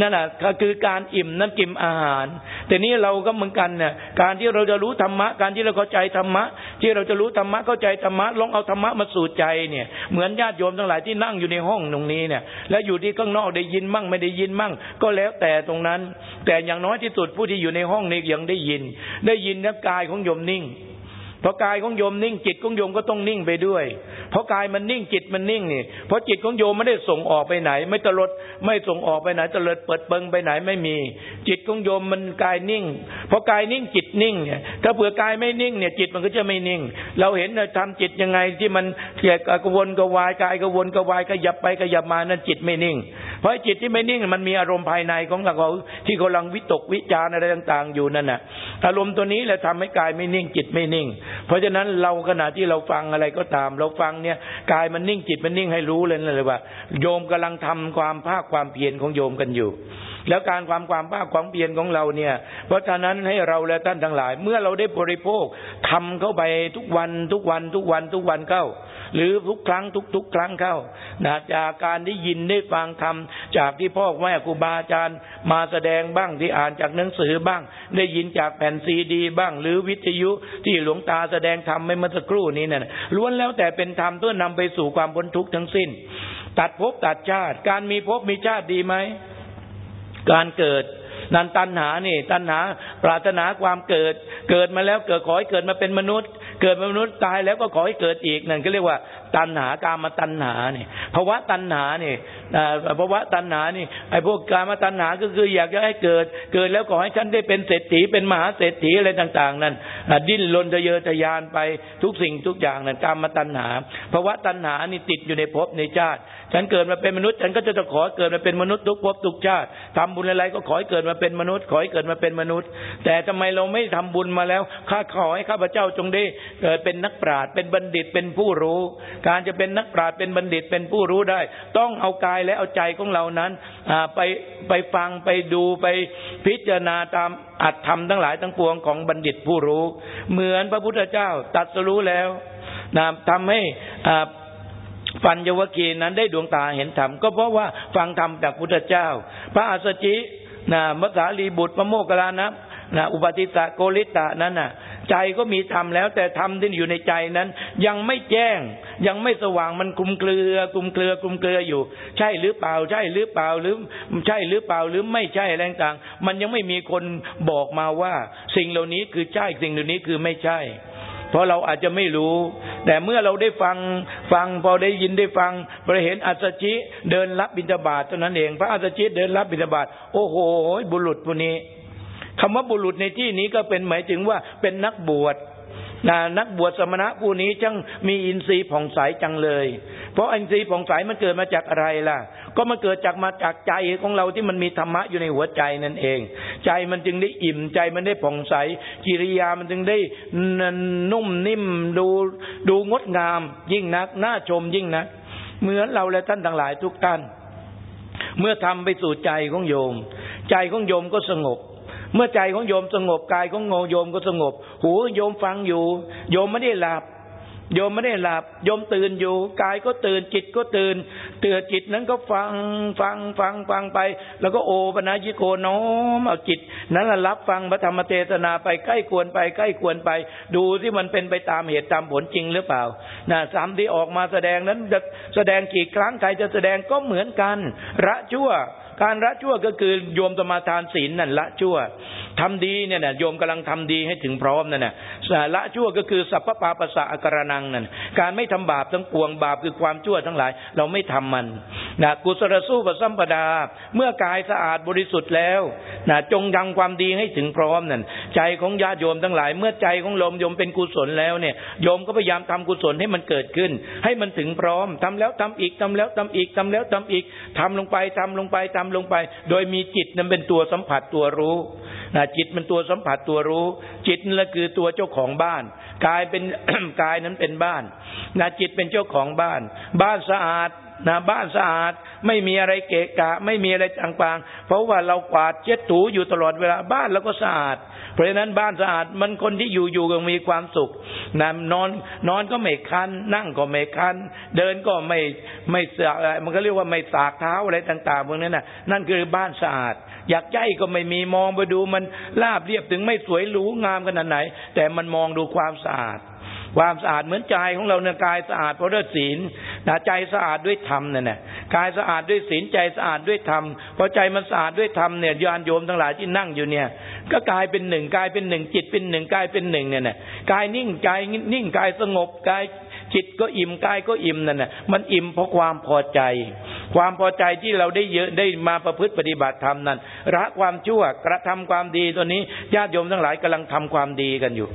นั่นแหละคือการอิ่มนั่นกินอาหาร แต่นี้เราก็เหมือนกันเนี่ยการที่เราจะรู้ธรรมะ การที่เราเข้าใจธรรมะ ที่เราจะรู้ธรรมะเข้าใจธรรมะลองเอาธรรมะมาสู่ใจเนี่ย เหมือนญาติโยมทั้งหลายที่นั่งอยู่ในห้องตรงนี้เนี่ย แล้วอยู่ที่ข้างนอกได้ยินมั่งไม่ได้ยินมั่ง ก็แล้วแต่ตรงนั้น แต่อย่างน้อยที่สุดผู้ที่อยู่ในห้องนี้ยังได้ยิน ได้ยินนะกายของโยมนิ่งพอกายของโยมนิ่งจิตของโยมก็ต้องนิ่งไปด้วย เพราะกายมันนิ่งจิตมันนิ่งนี่เพราะจิตของโยมไม่ได้ส่งออกไปไหน ไม่ตลดไม่ส่งออกไปไหนตลดเปิดเปิงไปไหนไม่มี จิตของโยมมันกายนิ่งพอกายนิ่งจิตนิ่งเนี่ยถ้าเผื่อกายไม่นิ่งเนี่ยจิตมันก็จะไม่นิ่ง เราเห็นเราทำจิตยังไงที่มันเกี่ยกระวนกระวายกายกระวนกระวายขยับไปขยับมานั้นจิตไม่นิ่ง เพราะจิตที่ไม่นิ่งมันมีอารมณ์ภายในของเราที่กำลังวิตกวิจารอะไรต่างๆ อยู่นั่นน่ะ อารมณ์ตัวนี้แหละทำให้กายไม่นิ่งจิตไม่นิ่ง เพราะฉะนั้นเราขณะที่เราฟังอะไรก็ตาม เราฟังเนี่ยกายมันนิ่งจิตมันนิ่งให้รู้เลยเลยว่า โยมกำลังทำความภาคความเพียรของโยมกันอยู่ แล้วการความความภาคความเพียรของเราเนี่ย เพราะฉะนั้นให้เราและท่านทั้งหลาย เมื่อเราได้บริโภคทำเข้าไปทุกวันทุกวันทุกวันทุกวันเข้า หรือทุกครั้งทุก ๆ ครั้งเข้านะจากการได้ยินได้ฟังธรรมจากที่พ่อแม่ครูบาอาจารย์มาแสดงบ้างที่อ่านจากหนังสือบ้าง ได้ยินจากแผ่นซีดี บ้าง หรือวิทยุที่หลวงตาแสดงธรรมไม่เมื่อสักครู่นี้เนี่ยล้วนแล้วแต่เป็นธรรมเพื่อนำไปสู่ความพ้นทุกข์ทั้งสิ้น ตัดภพตัดชาติ การมีภพมีชาติดีไหมการเกิดนันตัณหานี่ ตัณหา ปรารถนาความเกิด เกิดมาแล้วเกิดขอให้เกิดมาเป็นมนุษย์ เกิดเป็นมนุษย์ตายแล้วก็ขอให้เกิดอีกนั่นก็เรียกว่า ตัณหากามาตัณหาเนี่ยภาวะตัณหาเนี่ยภาวะตัณหานี่ไอ้พวกกามาตัณหาก็คืออยากจะให้เกิด เกิดแล้วขอให้ฉันได้เป็นเศรษฐีเป็นมหาเศรษฐีอะไรต่าง ๆ นั้นดิ้นรนทะเยอทะยานไปทุกสิ่งทุกอย่างนั่นกามาตัณหาภาวะตัณหานี่ติดอยู่ในภพในชาติ ฉันเกิดมาเป็นมนุษย์ ฉันก็จะจะขอเกิดมาเป็นมนุษย์ทุกภพทุกชาติทำบุญอะไรก็ขอให้เกิดมาเป็นมนุษย์ ขอให้เกิดมาเป็นมนุษย์ แต่ทำไมเราไม่ทำบุญมาแล้วข้าขอให้ข้าพเจ้าจงได้เกิดเป็นนักปราชญ์เป็นบัณฑิตเป็นผู้รู้การจะเป็นนักปราชญ์เป็นบัณฑิตเป็นผู้รู้ได้ ต้องเอากายและเอาใจของเรานั้นไปไปฟังไปดูไปพิจารณาตามอัตธรรมทั้งหลายทั้งปวงของบัณฑิตผู้รู้ เหมือนพระพุทธเจ้าตัดสรู้แล้วนะทำให้ปัญญวคีนั้นได้ดวงตาเห็นธรรมก็เพราะว่าฟังธรรมจากพุทธเจ้า พระอัสจินะมัสาลีบุตรพระโมกขลานะนะอุปติสะโกริตะนั้นน่ะ ใจก็มีธรรมแล้วแต่ธรรมที่อยู่ในใจนั้น ยังไม่แจ้ง ยังไม่สว่างมันกลุ่มเกลือกลุ่มเกลือกลุ่มเกลืออยู่ ใช่หรือเปล่าใช่หรือเปล่าหรือใช่หรือเปล่าหรือไม่ใช่อะไรต่างมันยังไม่มีคนบอกมาว่า สิ่งเหล่านี้คือใช่สิ่งเหล่านี้คือไม่ใช่ เพราะเราอาจจะไม่รู้ แต่เมื่อเราได้ฟังฟังพอได้ยินได้ฟังพอเห็นอัศจิเดินรับบิณฑบาตเท่านั้นเอง พระอัศจิเดินรับบิณฑบาตโอ้โห บุรุษผู้นี้คำว่าบุรุษในที่นี้ก็เป็นหมายถึงว่าเป็นนักบวช นะนักบวชสมณะผู้นี้จังมีอินทรีย์ผ่องใสจังเลย เพราะอินทรีย์ผ่องใสมันเกิดมาจากอะไรล่ะ ก็มันเกิดจากมาจากใจของเราที่มันมีธรรมะอยู่ในหัวใจนั่นเอง ใจมันจึงได้อิ่มใจมันได้ผ่องใสกิริยามันจึงได้นุ่มนิ่มดูดูงดงาม ยิ่งนักน่าชมยิ่งนักเหมือนเราและท่านทั้งหลายทุกท่าน เมื่อทำไปสู่ใจของโยม ใจของโยมก็สงบ เมื่อใจของโยมสงบกายของงโยมก็สงบ หูโยมฟังอยู่ โยมไม่ได้หลับ โยมไม่ได้หลับ โยมตื่นอยู่กายก็ตื่นจิตก็ตื่นเตือจิตนั้นก็ฟังฟังฟังฟังไป แล้วก็โอปนายิโกน้อมเอาจิต นั้นรับฟังพระธรรมเทศนาไปใกล้ควรไปใกล้ควรไป ดูที่มันเป็นไปตามเหตุตามผลจริงหรือเปล่านะสามที่ออกมาแสดงนั้นจะแสดงกี่ครั้งใครจะแสดงก็เหมือนกัน ระชั่ว การละชั่วก็คือโยมสมาทานศีลนั่นละชั่วทำดีเนี่ยนะโยมกำลังทำดีให้ถึงพร้อมนั่นนะละชั่วก็คือสัพพปาปัสะอกรนังนั่นการไม่ทำบาปทั้งปวงบาปคือความชั่วทั้งหลาย เราไม่ทำมันนะกุศลสู้ปสัมปดา เมื่อกายสะอาดบริสุทธิ์แล้วนะจงทำความดีให้ถึงพร้อมนั่นใจของญาติโยมทั้งหลาย เมื่อใจของโยมโยมเป็นกุศลแล้วเนี่ยโยมก็พยายามทำกุศลให้มันเกิดขึ้น ให้มันถึงพร้อมทำแล้วทำอีกทำแล้วทำอีกทำแล้วทำอีกทำลงไปทำลงไปทำลงไป โดยมีจิตนั้นเป็นตัวสัมผัสตัวรู้นะจิตมันตัวสัมผัสตัวรู้ จิตนั่นแหละคือตัวเจ้าของบ้านกายเป็นกายนั้นเป็นบ้านนะจิตเป็นเจ้าของบ้าน บ้านสะอาดนะบ้านสะอาดไม่มีอะไรเกะกะ ไม่มีอะไรต่างๆเพราะว่าเรากวาดเช็ดถูอยู่ตลอดเวลาบ้านเราก็สะอาด เพราะฉะนั้นบ้านสะอาดมันคนที่อยู่อยู่ก็มีความสุขนะนอนนอนก็ไม่คัน นั่งก็ไม่คัน เดินก็ไม่ไม่เสือกมันก็เรียกว่าไม่สากเท้าอะไรต่างๆพวกนั้นน่ะนั่นคือบ้านสะอาด อยากใจก็ไม่มีมองไปดูมันราบเรียบถึงไม่สวยหรูงามขนาดไหน แต่มันมองดูความสะอาดความสะอาดเหมือนใจของเราเนี่ยกายสะอาดเพราะด้วยศีล นะใจสะอาดด้วยธรรมเนั่ยนะกายสะอาดด้วยศีลใจสะอาดด้วยธรรมพอใจมันสะอาดด้วยธรรมเนี่ยยานโยมทั้งหลายที่นั่งอยู่เนี่ย ก็กลายเป็นหนึ่งกลายเป็นหนึ่งจิตเป็นหนึ่งกลายเป็นหนึ่งเนี่ยกายนิ่งใจนิ่งกายสงบกายจิตก็อิ่มกายก็อิ่มนั่นน่ะมันอิ่มเพราะความพอใจ ความพอใจที่เราได้เยอะได้มาประพฤติปฏิบัติธรรมนั้นละความชั่วกระทำความดีตัวนี้ญาติโยมทั้งหลายกำลังทำความดีกันอยู่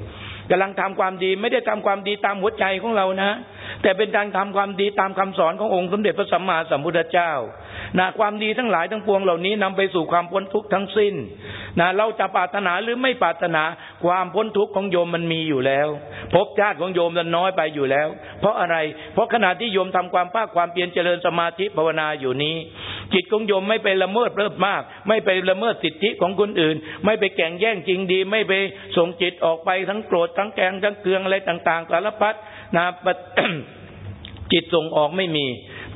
กำลังทำความดีไม่ได้ทำความดีตามหัวใจของเรานะ แต่เป็นการทำความดีตามคำสอนขององค์สมเด็จพระสัมมาสัมพุทธเจ้า นะความดีทั้งหลายทั้งปวงเหล่านี้นำไปสู่ความพ้นทุกข์ทั้งสิ้นนะเราจะปรารถนาหรือไม่ปรารถนาความพ้นทุกข์ของโยมมันมีอยู่แล้วภพชาติของโยมนั้นน้อยไปอยู่แล้ว เพราะอะไร เพราะขณะที่โยมทำความภาคความเพียรเจริญสมาธิภาวนาอยู่นี้ จิตของโยมไม่ไปละเมิดเริ่มมาก ไม่ไปละเมิดสิทธิของคนอื่น ไม่ไปแข่งแย่งจริงดี ไม่ไปส่งจิตออกไปทั้งโกรธทั้งแกงทั้งเคืองอะไรต่าง ๆ สารพัดนะจิตส่งออกไม่มี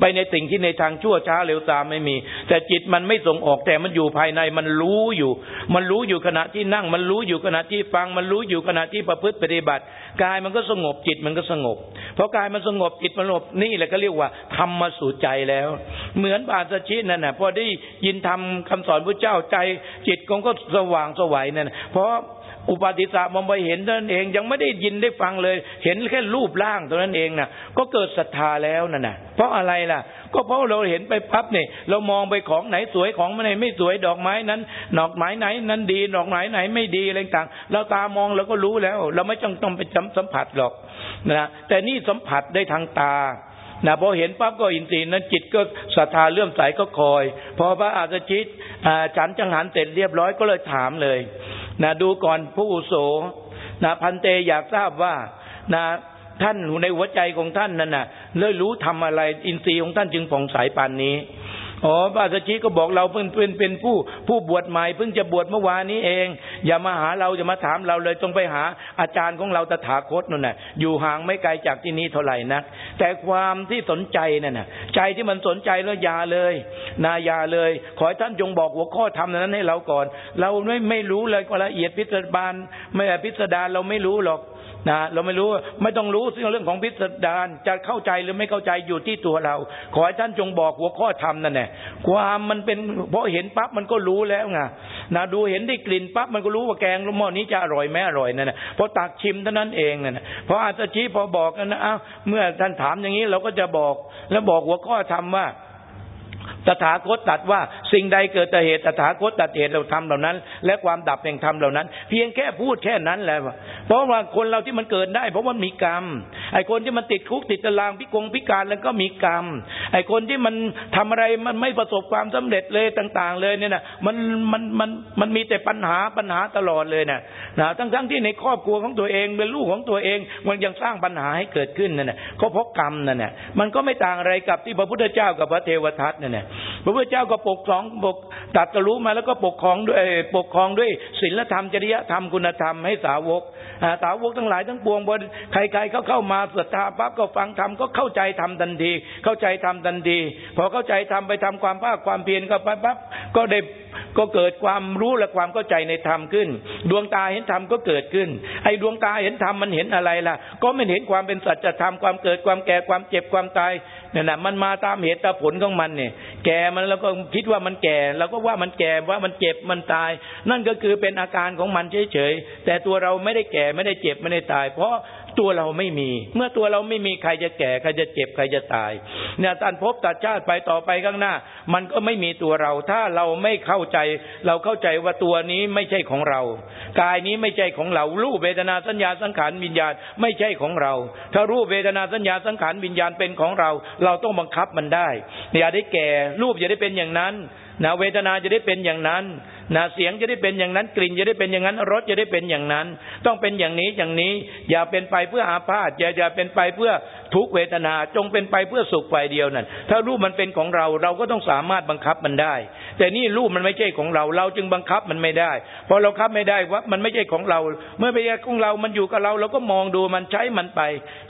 ไปในสิ่งที่ในทางชั่วช้าเร็วตามไม่มี แต่จิตมันไม่ส่งออกแต่มันอยู่ภายในมันรู้อยู่ มันรู้อยู่ขณะที่นั่ง มันรู้อยู่ขณะที่ฟัง มันรู้อยู่ขณะที่ประพฤติปฏิบัติกายมันก็สงบจิตมันก็สงบเพราะกายมันสงบจิตมันสงบนี่แหละก็เรียกว่าทำมาสู่ใจแล้ว เหมือนบาสชินั่นน่ะพอได้ยินทำคำสอนพระเจ้าใจ จิตของก็สว่างสวัยนั่นเพราะ อุปาติสะมองไปเห็นเท่านั้นเองยังไม่ได้ยินได้ฟังเลย เห็นแค่รูปร่างเท่านั้นเองนะก็เกิดศรัทธาแล้วนั่นนะเพราะอะไรล่ะ ก็เพราะเราเห็นไปปั๊บเนี่ยเรามองไปของไหนสวยของไหนไม่สวยดอกไม้นั้นดอกไม้ไหน นั้นดีดอกไม้ไหนไม่ดีอะไรต่างเราตามองเราก็รู้แล้ว เราไม่ต้องต้องไปสัมผัสหรอกนะแต่นี่สัมผัสได้ทางตานะพอเห็นปั๊บก็อินทรีย์นั้นจิตก็ศรัทธาเลื่อมใสก็คอย พอพระอาจจิตฉันจังหันเสร็จเรียบร้อยก็เลยถามเลย นะดูก่อนผู้โสนะพันเตอยากทราบว่านะท่านในหัวใจของท่านนั่นน่ะเลยรู้ทำอะไร อินทรีย์ของท่านจึงผ่องใสปานนี้ อ๋อบาสชีก็บอกเราเพิ่งเป็นเป็นผู้ผู้บวชใหม่เพิ่งจะบวชเมื่อวานนี้เอง อย่ามาหาเราอย่ามาถามเราเลยต้องไปหาอาจารย์ของเราตถาคตนั่นน่ะอยู่ห่างไม่ไกลจากที่นี้เท่าไหร่นัก แต่ความที่สนใจนั่นน่ะใจที่มันสนใจแล้วยาเลยนายาเลย ขอให้ท่านจงบอกหัวข้อธรรมนั้นให้เราก่อน เราไม่ไม่รู้เลยละเอียดพิสดารไม่พิสดารเราไม่รู้หรอก นะเราไม่รู้ไม่ต้องรู้เรื่องของพิสดารจะเข้าใจหรือไม่เข้าใจอยู่ที่ตัวเรา ขอให้ท่านจงบอกหัวข้อธรรมนั่นแหละความมันเป็นเพราะเห็นปั๊บมันก็รู้แล้วไงนะดูเห็นได้กลิ่นปั๊บมันก็รู้ว่าแกงหม้อนี้จะอร่อยแม่อร่อยนั่นแหละพอตักชิมเท่านั้นเองนั่นแหละพออาจารย์ชี้พอบอกกันนะอ้าเมื่อท่านถามอย่างนี้เราก็จะบอก แล้วบอกหัวข้อธรรมว่า ตถาคตตัดว่าสิ่งใดเกิดแต่เหตุตถาคตตัดเหตุเราทำเหล่านั้น และความดับแห่งธรรมเหล่านั้น เพียงแค่พูดแค่นั้นแหละเพราะว่าคนเราที่มันเกิดได้ เพราะว่ามีกรรมไอ้คนที่มันติดคุกติดตารางพิกงพิการแล้วก็มีกรรมไอ้คนที่มันทำอะไรมันไม่ประสบความสำเร็จเลยต่าง ๆ เลยเนี่ยนะมันมันมันมันมีแต่ปัญหาปัญหาตลอดเลยนะนะทั้งทั้งที่ในครอบครัวของตัวเองเป็นลูกของตัวเอง มันยังสร้างปัญหาให้เกิดขึ้นนั่นแหละก็เพราะกรรมนั่นแหละมันก็ไม่ต่างอะไรกับที่พระพุทธเจ้ากับพระเทวทัตนั่นแหละพระพุทธเจ้าก็ปกครองปกตัดตรู้มาแล้วก็ปกครองด้วยปกครองด้วยศีลธรรมจริยธรรมคุณธรรมให้สาวกสาวกทั้งหลายทั้งปวงบนใครๆเขาเข้ามาศรัทธาปั๊บก็ฟังธรรมก็เข้าใจธรรมทันที เข้าใจธรรมทันที พอเข้าใจธรรมไปทำความภาคความเพียรก็ไปปั๊บก็ได้ก็เกิดความรู้และความเข้าใจในธรรมขึ้น ดวงตาเห็นธรรมก็เกิดขึ้น ไอ้ดวงตาเห็นธรรมมันเห็นอะไรล่ะ ก็ไม่เห็นความเป็นสัจธรรมความเกิดความแก่ความเจ็บความตาย เนี่ยนะมันมาตามเหตุตามผลของมันเนี่ย แก่มันแล้วก็คิดว่ามันแก่เราก็ว่ามันแก่ว่ามันเจ็บมันตาย นั่นก็คือเป็นอาการของมันเฉยๆแต่ตัวเราไม่ได้แก่ไม่ได้เจ็บไม่ได้ตาย เพราะ ตัวเราไม่มี เมื่อตัวเราไม่มีใครจะแก่ใครจะเจ็บใครจะตายเนี่ยตันพบตัดชาติไปต่อไปข้างหน้า มันก็ไม่มีตัวเรา ถ้าเราไม่เข้าใจ เราเข้าใจว่าตัวนี้ไม่ใช่ของเรา กายนี้ไม่ใช่ของเรา รูปเวทนาสัญญาสังขารวิญญาณไม่ใช่ของเรา ถ้ารูปเวทนาสัญญาสังขารวิญญาณเป็นของเรา เราต้องบังคับมันได้อย่าได้แก่รูปอย่าได้เป็นอย่างนั้น นะเวทนาจะได้เป็นอย่างนั้นนะเสียงจะได้เป็นอย่างนั้น กลิ่นจะได้เป็นอย่างนั้นรสจะได้เป็นอย่างนั้น ต้องเป็นอย่างนี้อย่างนี้ อย่าเป็นไปเพื่ออาพาธอย่าอย่าเป็นไปเพื่อทุกเวทนาจงเป็นไปเพื่อสุขฝ่ายเดียวนั่นถ้ารูปมันเป็นของเราเราก็ต้องสามารถบังคับมันได้ แต่นี่รูปมันไม่ใช่ของเรา เราจึงบังคับมันไม่ได้พอเราคับไม่ได้ว่ามันไม่ใช่ของเรา เมื่อไม่ใช่ของเรา มันอยู่กับเราเราก็มองดูมันใช้มันไป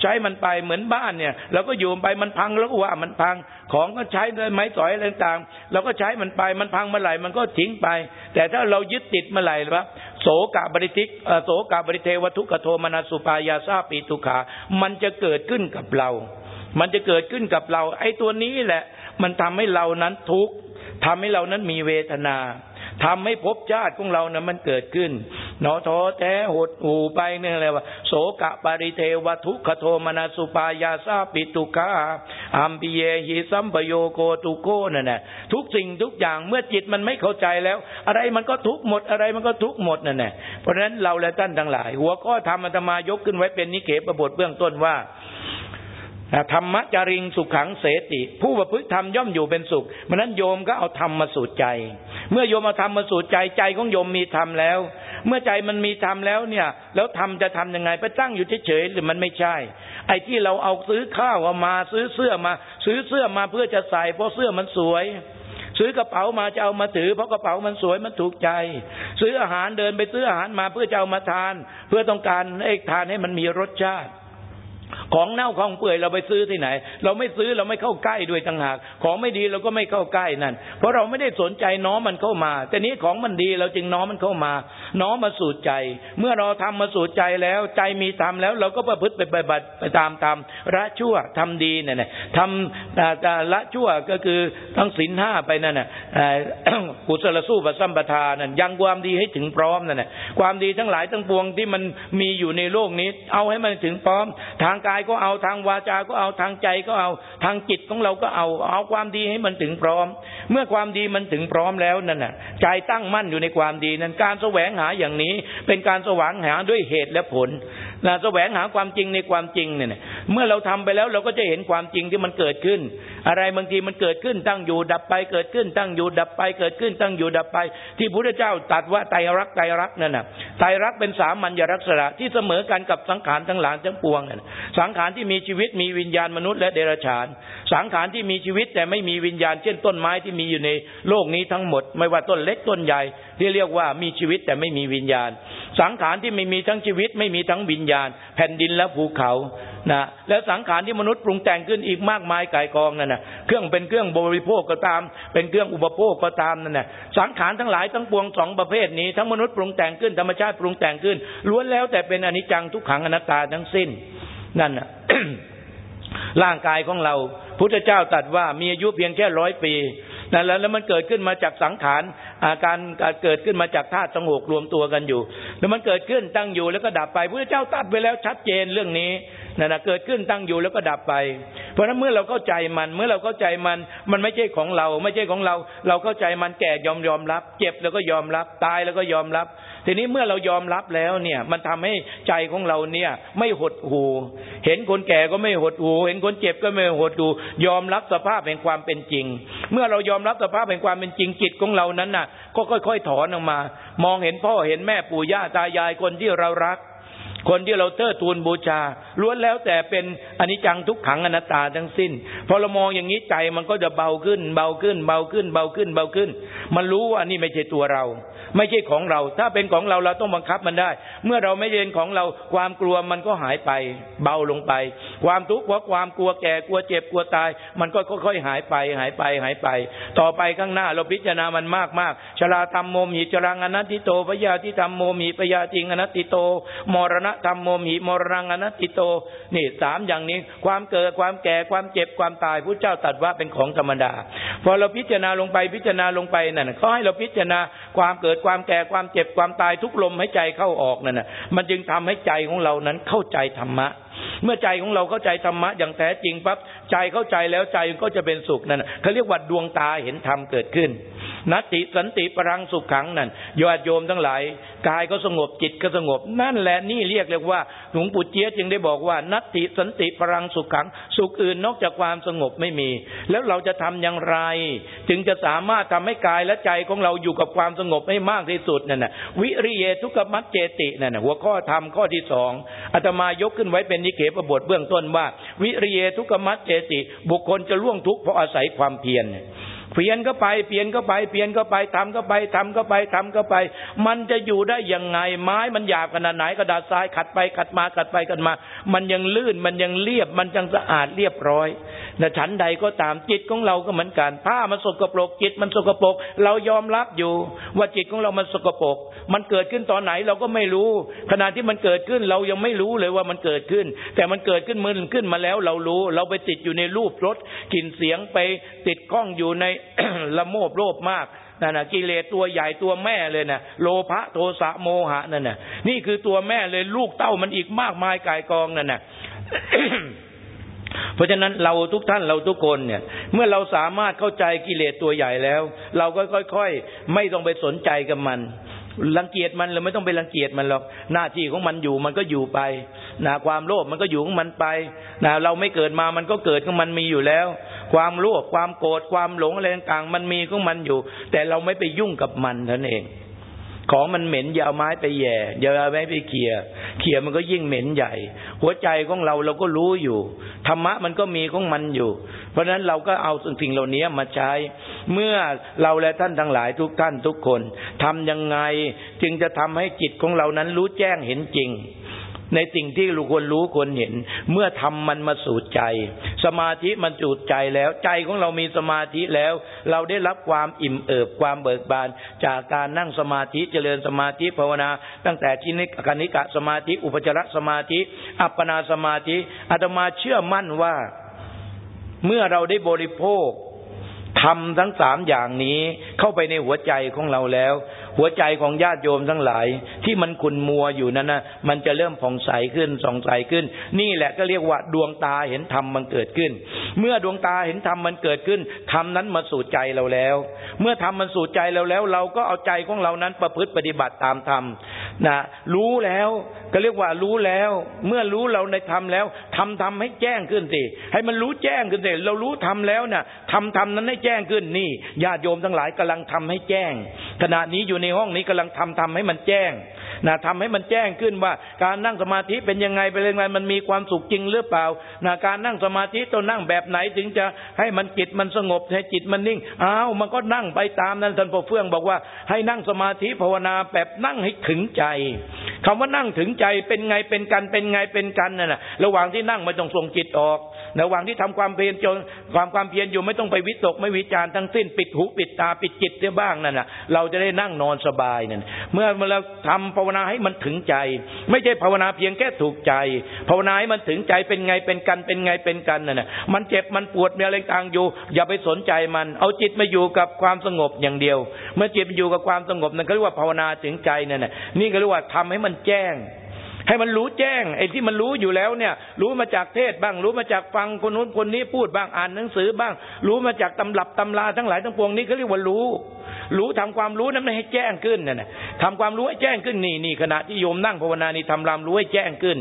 ใช้มันไปเหมือนบ้านเนี่ยเราก็อยู่ไปมันพังแล้วก็ว่ามันพัง ของก็ใช้ด้วยไม้สอยอะไรต่างๆ เราก็ใช้มันไปมันพังเมื่อไหร่มันก็ทิ้งไป แต่ถ้าเรายึดติดเมื่อไหร่ครับโสกาบริทิกโสกาบริเทวทุกขโทมนาสุปายาซาปีตุขา มันจะเกิดขึ้นกับเรา มันจะเกิดขึ้นกับเรา ไอ้ตัวนี้แหละ มันทำให้เรานั้นทุกข์ทำให้เรานั้นมีเวทนาทำให้ภพชาติของเรานะมันเกิดขึ้นนอท้อแท้หดหูไปเนี่ยอะไรว่าโสกะปริเทวทุกขโทมนาสุปายาซาปิตุกา อัมปิเยหิสัมปโยโกตุโกนั่นแหละทุกสิ่งทุกอย่างเมื่อจิตมันไม่เข้าใจแล้ว อะไรมันก็ทุกหมดอะไรมันก็ทุกหมดนั่นแหละเพราะฉะนั้นเราและท่านทั้งหลาย หัวข้อธรรมธรรมายกขึ้นไว้เป็นนิเกประบทเบื้องต้นว่าธรรมจาริงสุขขังเสติ ผู้ประพฤติธรรมย่อมอยู่เป็นสุขเพราะนั้นโยมก็เอาธรรมมาสู่ใจ เมื่อโยมเอาธรรมมาสู่ใจใจของโยมมีธรรมแล้ว เมื่อใจมันมีธรรมแล้วเนี่ย แล้วธรรมจะทํำยังไงไปตั้งอยู่เฉยๆหรือมันไม่ใช่ ไอ้ที่เราเอาซื้อข้าวมาซื้อเสื้อมา ซื้อเสื้อมาเพื่อจะใส่เพราะเสื้อมันสวยซื้อกระเป๋ามาจะเอามาถือ เพราะกระเป๋ามันสวยมันถูกใจ ซื้ออาหารเดินไปซื้ออาหารมาเพื่อจะเอามาทาน เพื่อต้องการให้ทานให้มันมีรสชาติ ของเน่าของเปื่อยเราไปซื้อที่ไหน เราไม่ซื้อเราไม่เข้าใกล้ด้วยต่างหาก ของไม่ดีเราก็ไม่เข้าใกล้นั่น เพราะเราไม่ได้สนใจน้อมมันเข้ามา แต่นี้ของมันดีเราจึงน้อมมันเข้ามา น้อมมาสู่ใจ เมื่อเราทำมาสู่ใจแล้ว ใจมีธรรมแล้ว เราก็ประพฤติไปปฏิบัติไปตามธรรมละชั่วทำดีเนี่ยทำละชั่วก็คือทั้งศีลห้าไปนั่นน่ะกุศลสู้ปัสัมปทานั่นยังความดีให้ถึงพร้อมนั่นน่ะความดีทั้งหลายทั้งปวงที่มันมีอยู่ในโลกนี้ เอาให้มันถึงพร้อมทางกายก็เอาทางวาจาก็เอาทางใจก็เอาทางจิตของเราก็เอา เอาความดีให้มันถึงพร้อม เมื่อความดีมันถึงพร้อมแล้วนั่นน่ะใจตั้งมั่นอยู่ในความดีนั้นการแสวงหาอย่างนี้ เป็นการแสวงหาด้วยเหตุและผลนะแสวงหาความจริงในความจริงเนี่ย เมื่อเราทำไปแล้วเราก็จะเห็นความจริงที่มันเกิดขึ้น อะไรบางทีมันเกิดขึ้นตั้งอยู่ดับไป เกิดขึ้นตั้งอยู่ดับไป เกิดขึ้นตั้งอยู่ดับไป ที่พระพุทธเจ้าตรัสว่าไตรรักไตรรักนั่นน่ะไตรรักเป็นสามัญญลักษณะที่เสมอกันกับสังขารทั้งหลายทั้งปวงสังขารที่มีชีวิตมีวิญญาณมนุษย์และเดรัจฉาน สังขารที่มีชีวิตแต่ไม่มีวิญญาณ เช่นต้นไม้ที่มีอยู่ในโลกนี้ทั้งหมด ไม่ว่าต้นเล็กต้นใหญ่ ที่เรียกว่ามีชีวิตแต่ไม่มีวิญญาณ สังขารที่ไม่มีทั้งชีวิตไม่มีทั้งวิญญาณ แผ่นดินและภูเขา นะและสังขารที่มนุษย์ปรุงแต่งขึ้นอีกมากมายกายกองนั่นนะเครื่องเป็นเครื่องบริโภคก็ตาม เป็นเครื่องอุปโภคก็ตามนั่นนะสังขารทั้งหลายทั้งปวงสองประเภทนี้ทั้งมนุษย์ปรุงแต่งขึ้นธรรมชาติปรุงแต่งขึ้นล้วนแล้วแต่เป็นอนิจจังทุกขังอนัตตาทั้งสิ้นนั่นนะร่างกายของเราพุทธเจ้าตรัสว่ามีอายุเพียงแค่ร้อยปีนั่นแล้วแล้วมันเกิดขึ้นมาจากสังขารอาการการเกิดขึ้นมาจากธาตุสงบรวมตัวกันอยู่ แล้วมันเกิดขึ้นตั้งอยู่แล้วก็ดับไปพระเจ้าตัดไปแล้วชัดเจนเรื่องนี้ นั่นนะเกิดขึ้นตั้งอยู่แล้วก็ดับไป เพราะฉะนั้นเมื่อเราเข้าใจมัน เมื่อเราเข้าใจมัน มันไม่ใช่ของเรา ไม่ใช่ของเรา เราเข้าใจมันแก่ยอมยอมรับ เจ็บแล้วก็ยอมรับ ตายแล้วก็ยอมรับ ทีนี้เมื่อเรายอมรับแล้วเนี่ย มันทำให้ใจของเราเนี่ย ไม่หดหู เห็นคนแก่ก็ไม่หดหู เห็นคนเจ็บก็ไม่หดหู ยอมรับสภาพแห่งความเป็นจริง เมื่อเรายอมรับสภาพแห่งความเป็นจริงจิตของเรานั้นน่ะ ก็ค่อย ๆ ถอนออกมา มองเห็นพ่อเห็นแม่ปู่ย่าตายายคนที่เรารัก คนที่เราเทิดทูนบูชาล้วนแล้วแต่เป็นอนิจจังทุกขังอนัตตาทั้งสิ้น พอเรามองอย่างนี้ใจมันก็จะเบาขึ้น เบาขึ้น เบาขึ้น เบาขึ้น เบาขึ้น มันรู้ว่านี่ไม่ใช่ตัวเรา ไม่ใช่ของเรา ถ้าเป็นของเราเราต้องบังคับมันได้ เมื่อเราไม่เรียนของเราความกลัวมันก็หายไป เบาลงไป ความทุกข์เพราะความกลัวแก่กลัวเจ็บกลัวตาย มันก็ค่อยๆหายไป หายไปหายไป ต่อไปข้างหน้าเราพิจารณามันมากมากชราธรรมโมมีจรังอนัตติโตพยาธิธรรมโมมีพยาจิงอนัตติโต มรณะธรรมโมมีมรณงอนัตติโต นี่สามอย่างนี้ ความเกิดความแก่ความเจ็บความตายพระเจ้าตรัสว่าเป็นของธรรมดา พอเราพิจารณาลงไปพิจารณาลงไปนั่นเขาให้เราพิจารณาความเกิดความแก่ความเจ็บความตายทุกลมให้ใจเข้าออกนั่นนะมันจึงทำให้ใจของเรานั้นเข้าใจธรรมะ เมื่อใจของเราเข้าใจธรรมะอย่างแท้จริงปั๊บใจเข้าใจแล้วใจก็จะเป็นสุขนั่นเขาเรียกว่าดวงตาเห็นธรรมเกิดขึ้น นัตติสันติปรังสุขขังนั่นยอดโยมทั้งหลายกายก็สงบจิตก็สงบ นั่นแหละนี่เรียกเรียกว่าหลวงปู่เจี๊ยจึงได้บอกว่า นัตติสันติปรังสุขขัง สุขอื่นนอกจากความสงบไม่มี แล้วเราจะทำอย่างไร จึงจะสามารถทำให้กายและใจของเราอยู่กับความสงบให้มากที่สุดนั่นน่ะวิริเยทุกมัจเจตินั่นน่ะหัวข้อธรรมข้อที่สองอาตมายกขึ้นไว้เป็นนิเคปบทเบื้องต้นว่า วิริเยทุกมัจเจติ บุคคลจะล่วงทุกข์เพราะอาศัยความเพียร เปลี่ยนก็ไปเปลี่ยนก็ไปเปลี่ยนก็ไปทำก็ไปทำก็ไปทำก็ไป มันจะอยู่ได้ยังไงไม้มันหยาบขนาดไหนกระดาษทรายขัดไปขัดมาขัดไปขัดมา มันยังลื่นมันยังเรียบมันยังสะอาดเรียบร้อยแต่ฉันใดก็ตามจิตของเราก็เหมือนกันผ้ามันสกปรกจิตมันสกปรกเรายอมรับอยู่ ว่าจิตของเรามันสกปรกมันเกิดขึ้นตอนไหนเราก็ไม่รู้ ขณะที่มันเกิดขึ้นเรายังไม่รู้เลยว่ามันเกิดขึ้น แต่มันเกิดขึ้นมือขึ้นมาแล้วเรารู้ เราไปติดอยู่ในรูปรสกลิ่นเสียงไปติดกล้องอยู่ในละโมบโลภมากนั่นนะกิเลสตัวใหญ่ตัวแม่เลยนะโลภะโทสะโมหะนั่นนะนี่คือตัวแม่เลยลูกเต้ามันอีกมากมายกายกองนั่นนะ เพราะฉะนั้นเราทุกท่านเราทุกคนเนี่ย เมื่อเราสามารถเข้าใจกิเลสตัวใหญ่แล้ว เราก็ค่อยๆ ไม่ต้องไปสนใจกับมันรังเกียจมันเราไม่ต้องไปรังเกียจมันหรอกหน้าที่ของมันอยู่มันก็อยู่ไปนะความโลภมันก็อยู่ของมันไปนะเราไม่เกิดมามันก็เกิดของมันมีอยู่แล้ว ความโลภความโกรธความหลงอะไรต่างๆมันมีของมันอยู่ แต่เราไม่ไปยุ่งกับมันนั้นเอง ของมันเหม็นอย่าเอาไม้ไปแย่อย่าเอาไม้ไปเขี่ยเขี่ยมันก็ยิ่งเหม็นใหญ่ หัวใจของเราเราก็รู้อยู่ธรรมะมันก็มีของมันอยู่ เพราะฉะนั้นเราก็เอาสิ่งเหล่านี้มาใช้ เมื่อเราและท่านทั้งหลายทุกท่านทุกคนทำยังไงจึงจะทำให้จิตของเรานั้นรู้แจ้งเห็นจริง ในสิ่งที่เราควรรู้ควรเห็น เมื่อทำมันมาสู่ใจ สมาธิมันจูดใจแล้ว ใจของเรามีสมาธิแล้ว เราได้รับความอิ่มเอิบความเบิกบาน จากการนั่งสมาธิเจริญสมาธิภาวนา ตั้งแต่ชินิกนิกะสมาธิ อุปจารสมาธิ อัปปนาสมาธิอาตมาเชื่อมั่นว่า เมื่อเราได้บริโภคทำทั้งสามอย่างนี้เข้าไปในหัวใจของเราแล้ว หัวใจของญาติโยมทั้งหลาย ที่มันขุนมัวอยู่นั้นนะมันจะเริ่มผ่องใสขึ้นส่องใสขึ้น นี่แหละก็เรียกว่าดวงตาเห็นธรรมมันเกิดขึ้น เมื่อดวงตาเห็นธรรมมันเกิดขึ้นธรรมนั้นมาสู่ใจเราแล้ว เมื่อธรรมมันสู่ใจเราแล้ว เราก็เอาใจของเรานั้นประพฤติปฏิบัติตามธรรมนะรู้แล้วก็เรียกว่ารู้แล้ว เมื่อรู้เราในธรรมแล้วทำทำให้แจ้งขึ้นสิให้มันรู้แจ้งขึ้นสิเรารู้ทำแล้วนะ่ะทำทำนั้นให้แจ้งขึ้นนี่ญาติโยมทั้งหลายกำลังทำให้แจ้งขณะนี้อยู่ในห้องนี้กำลังทำทำให้มันแจ้ง นะทำให้มันแจ้งขึ้นว่า การนั่งสมาธิเป็นยังไงเป็นยังไงมันมีความสุขจริงหรือเปล่านะการนั่งสมาธิต้องนั่งแบบไหนถึงจะให้มันจิตมันสงบให้จิตมันนิ่งอ้าวมันก็นั่งไปตามนั้นท่านพ่อเฟื่องบอกว่า ให้นั่งสมาธิภาวนาแบบนั่งให้ถึงใจคำว่านั่งถึงใจเป็นไงเป็นกันเป็นไงเป็นกันน่ะนะระหว่างที่นั่งไม่ต้องส่งจิตออกระหว่างที่ทำความเพียรจนความความเพียรอยู่ไม่ต้องไปวิตกไม่วิจารทั้งสิ้นปิดหูปิดตาปิดจิตเสียบ้างนั่นนะเราจะได้นั่งนอนสบายนั่นเมื่อเราทำภาวนาให้มันถึงใจ ไม่ใช่ภาวนาเพียงแค่ถูกใจ ภาวนาให้มันถึงใจเป็นไงเป็นกันเป็นไงเป็นกันนั่นน่ะมันเจ็บมันปวดมีอะไรต่างอยู่ อย่าไปสนใจมัน เอาจิตมาอยู่กับความสงบอย่างเดียว เมื่อจิตอยู่กับความสงบนั่นก็เรียกว่าภาวนาถึงใจนั่นน่ะนี่ก็เรียกว่าทำให้มันแจ้งให้มันรู้แจ้งไอ้ที่มันรู้อยู่แล้วเนี่ย รู้มาจากเทศบ้าง รู้มาจากฟังคนนู้นคนนี้พูดบ้างอ่านหนังสือบ้าง รู้มาจากตำรับตำราทั้งหลายทั้งปวงนี้เขาเรียกว่ารู้ รู้ทำความรู้นั้นให้แจ้งขึ้นนะทำความรู้ให้แจ้งขึ้นนี่นี่ขณะที่โยมนั่งภาวนานี่ทำรามรู้ให้แจ้งขึ้น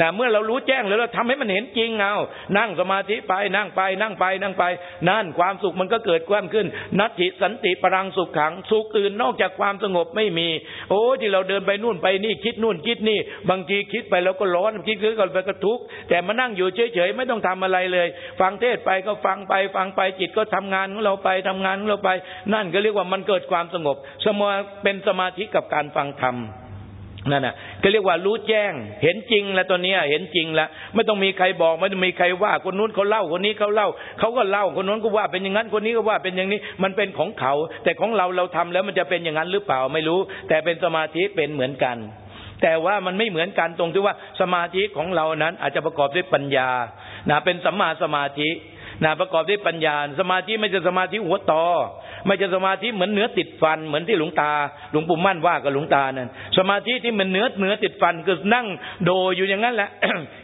นะเมื่อเรารู้แจ้งแล้วเราทำให้มันเห็นจริงเอานั่งสมาธิไปนั่งไป นั่งไปนั่งไป นั่นความสุขมันก็เกิดกว้างขึ้น นัตถิสันติปรังสุขขังสุขอื่นนอกจากความสงบไม่มี โอ้ที่เราเดินไปนู่นไปนี่คิดนู่นคิดนี่ บางทีคิดไปแล้วก็ร้อนคิดคือก็ไปกระทุกแต่มานั่งอยู่เฉยๆไม่ต้องทำอะไรเลย ฟังเทศไปก็ฟังไปฟังไปจิตก็ทำงานของเราไปทำงานของเราไป นั่นก็เรียกว่ามันเกิดความสงบสมาเป็นสมาธิกับการฟังธรรม นั่นน่ะก็เรียกว่ารู้แจ้ง เห็นจริงแล้วตัวนี้เห็นจริงแล้วไม่ต้องมีใครบอกไม่ต้องมีใครว่า คนนู้นเขาเล่าคนนี้เขาเล่าเขาก็เล่าคนนู้นก็ว่าเป็นอย่างนั้นคนนี้ก็ว่าเป็นอย่างนี้มันเป็นของเขา แต่ของเราเราทำแล้วมันจะเป็นอย่างนั้นหรือเปล่าไม่รู้ แต่เป็นสมาธิเป็นเหมือนกัน แต่ว่ามันไม่เหมือนกันตรงที่ว่าสมาธิของเรานั้น อาจจะประกอบด้วยปัญญานะเป็นสัมมาสมาธินะประกอบด้วยปัญญา สมาธิไม่ใช่สมาธิหัวต่อ ไม่จะสมาธิเหมือนเนื้อติดฟันเหมือนที่หลวงตาหลวงปู่มั่นว่ากับหลวงตานั่นสมาธิที่มันเนื้อเนื้อติดฟันคือนั่งโดอยู่อย่างนั้นแหละ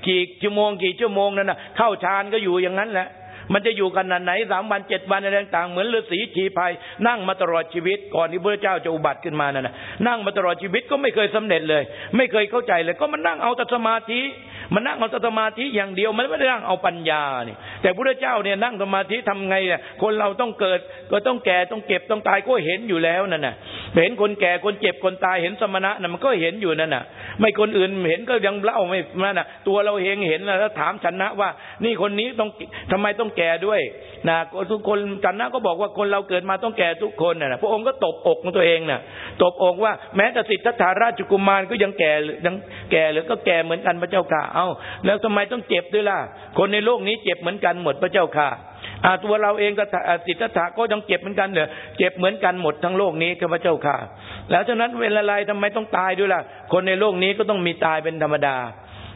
กี่ชั่วโมงกี่ชั่วโมงนั่นนะเข้าฌานก็อยู่อย่างนั้นแหละ มันจะอยู่กันนานไหนสามวันเจ็ดวันอะไรต่างเหมือนฤาษีชีภัยนั่งมาตลอดชีวิต ก่อนที่พระเจ้าจะอุบัติขึ้นมานั่นนะนั่งมาตลอดชีวิตก็ไม่เคยสำเร็จเลย ไม่เคยเข้าใจเลย ก็มันนั่งเอาแต่สมาธิมันนั่งเอาสมาธิอย่างเดียวมันไม่ได้นั่งเอาปัญญาเนี่ยแต่พระเจ้าเนี่ยนั่งสมาธิทำไงเนี่ยคนเราต้องเกิดก็ต้องแก่ต้องเก็บต้องตายก็เห็นอยู่แล้วนั่นน่ะเห็นคนแก่คนเจ็บคนตายเห็นสมณะน่ะมันก็เห็นอยู่นั่นน่ะ ไม่คนอื่นเห็นก็ยังเล่าไม่นั่นนะตัวเราเองเห็นแล้วถามชนะว่า นี่คนนี้ต้องทำไมต้องแก่ด้วยนะทุกคนชนนะก็บอกว่าคนเราเกิดมาต้องแก่ทุกคนนะพระองค์ก็ตบอกของตัวเองนะ่ะตบอกว่าแม้แต่สิทธัตถาราชกุมารก็ยังแก่ยังแก่หรือก็แก่เหมือนกันพระเจ้าค่ะ เอา้าแล้วทำไมต้องเจ็บด้วยล่ะ คนในโลกนี้เจ็บเหมือนกันหมดพระเจ้าค่ะอาตัวเราเองก็สิทธัตถะก็ต้องเจ็บเหมือนกันเนอเจ็บเหมือนกันหมดทั้งโลกนี้พระเจ้าค่ะ แล้วฉะนั้นเวลาไรทำไมต้องตายด้วยล่ะ คนในโลกนี้ก็ต้องมีตายเป็นธรรมดา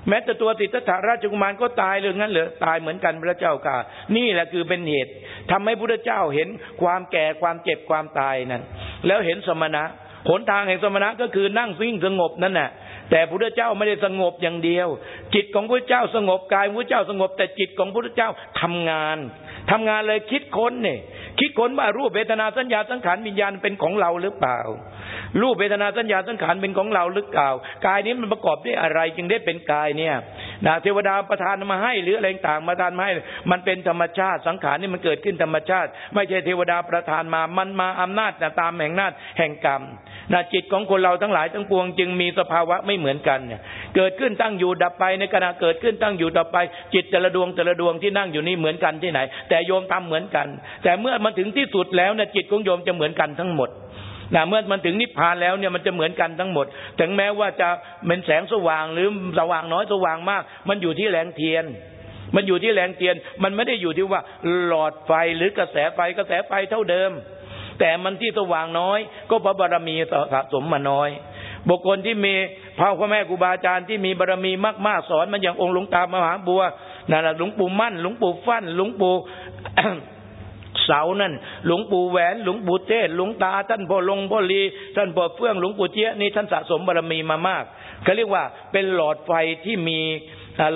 แม้แต่ตัวสิทธัตถะราชกุมารก็ตายเลยงั้นเหรอตายเหมือนกันพระเจ้าค่ะ นี่แหละคือเป็นเหตุทำให้พระเจ้าเห็นความแก่ความเจ็บความตายนั้น แล้วเห็นสมณะหนทางแห่งสมณะก็คือนั่งซิ่งสงบนั่นแหละแต่พระเจ้าไม่ได้สงบอย่างเดียว จิตของพระเจ้าสงบกายพระเจ้าสงบ แต่จิตของพระเจ้าทำงานทำงานเลยคิดค้นเนี่ย คิดค้นว่ารูปเวทนาสัญญาสังขารวิญญาณเป็นของเราหรือเปล่า รูปเวทนาสัญญาสังขารเป็นของเราหรือเปล่ากายนี้มันประกอบด้วยอะไรจึงได้เป็นกายเนี่ยนะเทวดาประทานมาให้หรืออะไรต่างมาทานมาให้ มันเป็นธรรมชาติสังขารนี่มันเกิดขึ้นธรรมชาติ ไม่ใช่เทวดาประทานมา มันมาอำนาจตามแห่งนาจแห่งกรรมนะจิตของคนเราทั้งหลายทั้งปวงจึงมีสภาวะไม่เหมือนกันเนี่ยเกิดขึ้นตั้งอยู่ดับไปในขณะเกิดขึ้นตั้งอยู่ดับไป จิตแต่ละดวงแต่ละดวงที่นั่งอยู่นี่เหมือนกันที่ไหน แต่โยมทำเหมือนกัน แต่เมื่อมันถึงที่สุดแล้วเนี่ยจิตของโยมจะเหมือนกันทั้งหมดนะเมื่อมันถึงนิพพานแล้วเนี่ยมันจะเหมือนกันทั้งหมด ถึงแม้ว่าจะเป็นแสงสว่างหรือสว่างน้อยสว่างมาก มันอยู่ที่แรงเทียน มันอยู่ที่แรงเทียน มันไม่ได้อยู่ที่ว่าหลอดไฟหรือกระแสไฟกระแสไฟเท่าเดิม แต่มันที่สว่างน้อย ก็พระบารมีสะสมมาน้อย บุคคลที่มีพ่อพ่อแม่ครูบาอาจารย์ที่มีบารมีมากๆสอนมันอย่างองค์หลวงตามหาบัวนั่นแหละหลวงปู่มั่นหลวงปู่ฟั่นหลวงปู่ เสานั่นหลวงปู่แหวนหลวงปู่เทศหลวงตา ท่านพ่อลงพ่อลีท่านพ่อเฟื่องหลวงปู่เจี๊ยนี่ท่านสะสมบารมีมามากเขาเรียกว่าเป็นหลอดไฟที่มี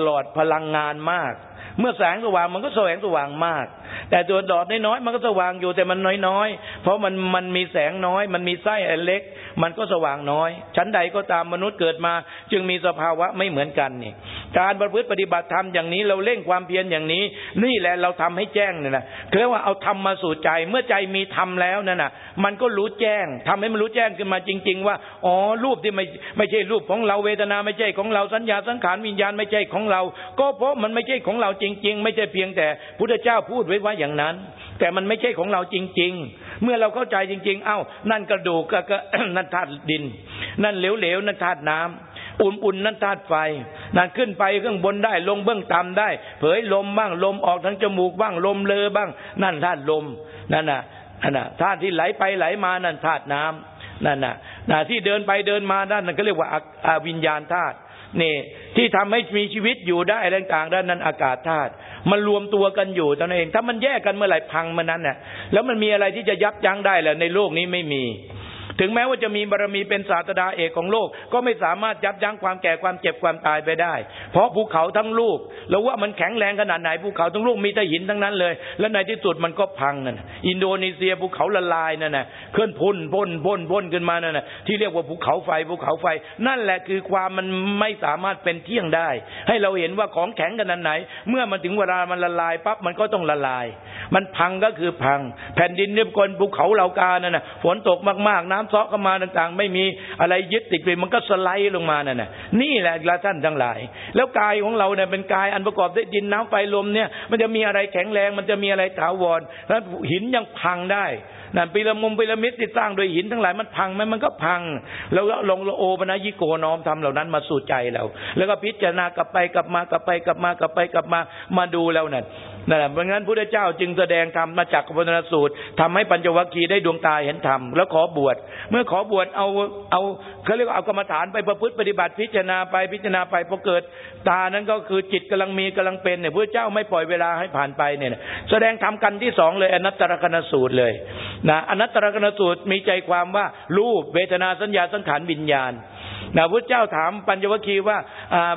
หลอดพลังงานมาก เมื่อแสงสว่างมันก็แสงสว่างมาก แต่ตัวดอดน้อยๆมันก็สว่างอยู่แต่มันน้อยๆ เพราะมันมันมีแสงน้อย มันมีไส้เล็ก มันก็สว่างน้อย ชั้นใดก็ตามมนุษย์เกิดมา จึงมีสภาวะไม่เหมือนกันนี่ การประพฤติปฏิบัติธรรมอย่างนี้เราเร่งความเพียรอย่างนี้ นี่แหละเราทำให้แจ้งเนี่ยนะคือว่าเอาธรรมมาสู่ใจเมื่อใจมีธรรมแล้วนั่นน่ะ มันก็รู้แจ้งทำให้มันรู้แจ้งขึ้นมาจริง ๆ ว่าอ๋อรูปที่ไม่ไม่ใช่รูปของเราเวทนาไม่ใช่ของเราสัญญาสังขารวิญญาณไม่ใช่ของเรา ก็เพราะมันไม่ใช่ของเราจริง ๆ ไม่ใช่เพียงแต่พุทธเจ้าพูดไว้ว่าอย่างนั้น แต่มันไม่ใช่ของเราจริง ๆ เมื่อเราเข้าใจจริง ๆ เอ้า นั่นกระดูกก็นั่นธาตุดิน นั่นเหลวๆนั่นธาตุน้ำอุ่นๆนั่นธาตุไฟ นั่นขึ้นไปข้างบนได้ ลงเบื้องต่ำได้ เผยลมบ้างลมออกทางจมูกบ้างลมเลอบ้าง นั่นธาตุลมนั่นน่ะนั่นน่ะธาตุที่ไหลไปไหลมานั่นธาตุน้ำนั่นน่ะน่ะที่เดินไปเดินมานนั้นก็เรียกว่าอาวิญญาณธาตุ นี่ที่ทำให้มีชีวิตอยู่ได้อะไรต่างๆด้านนั้นอากาศธาตุมันรวมตัวกันอยู่ตนเอง ถ้ามันแยกกันเมื่อไหร่พังมันนั้นน่ะแล้วมันมีอะไรที่จะยับยั้งได้แหละในโลกนี้ไม่มี ถึงแม้ว่าจะมีบารมีเป็นศาสดาเอกของโลก ก็ไม่สามารถยับยั้งความแก่ความเจ็บความตายไปได้ เพราะภูเขาทั้งลูกเราว่ามันแข็งแรงขนาดไหนภูเขาทั้งลูกมีแต่หินทั้งนั้นเลย แล้วในที่สุดมันก็พังนั่นอินโดนีเซียภูเขาละลายนั่นน่ะเคลื่อนพุ่นพ่นพ่นพ่นขึ้นมานั่นน่ะที่เรียกว่าภูเขาไฟภูเขาไฟ นั่นแหละคือความมันไม่สามารถเป็นเที่ยงได้ ให้เราเห็นว่าของแข็งขนาดไหน เมื่อมันถึงเวลามันละลายปั๊บมันก็ต้องละลาย มันพังก็คือพัง แผ่นดินเนี่ยคนภูเขาเหล่ากานั่นน่ะฝนตกมากๆน้ซาะเข้ามาต่างๆ ไม่มีอะไรยึดติดไปมันก็สไลด์ลงมานั่นน่ะนี่แหละละท่านทั้งหลาย แล้วกายของเราเนี่ยเป็นกายอันประกอบด้วยดินน้ำไฟลมเนี่ย มันจะมีอะไรแข็งแรง มันจะมีอะไรถาวรแล้วหินยังพังได้นั่นปีละมุมปีละมิดที่สร้างโดยหินทั้งหลายมันพังไหมมันก็พัง แล้วลงโอปนายิโกน้อมทำเหล่านั้นมาสู่ใจเรา แล้วก็พิจารณากลับไปกลับมากลับไปกลับมากลับไปกลับมามาดูแล้วนั่น นั่นแหละเพราะงั้นพระเจ้าจึงแสดงธรรมมาจากพระนสูตรทำให้ปัญจวัคคีย์ได้ดวงตาเห็นธรรมแล้วขอบวชเมื่อขอบวชเอาเอาเขาเรียกว่าเอากรรมฐานไปประพฤติปฏิบัติพิจารณาไปพิจารณาไปพอเกิด ตานั้นก็คือจิตกำลังมีกำลังเป็นเนี่ยพระเจ้าไม่ปล่อยเวลาให้ผ่านไปเนี่ยแสดงธรรมกันที่สองเลยอนัตตลกนสูตรเลยนะอนัตตลกนสูตรมีใจความว่ารูปเวทนาสัญญาสังขารวิญญาณนะพระเจ้าถามปัญจวัคคีย์ว่าอ่า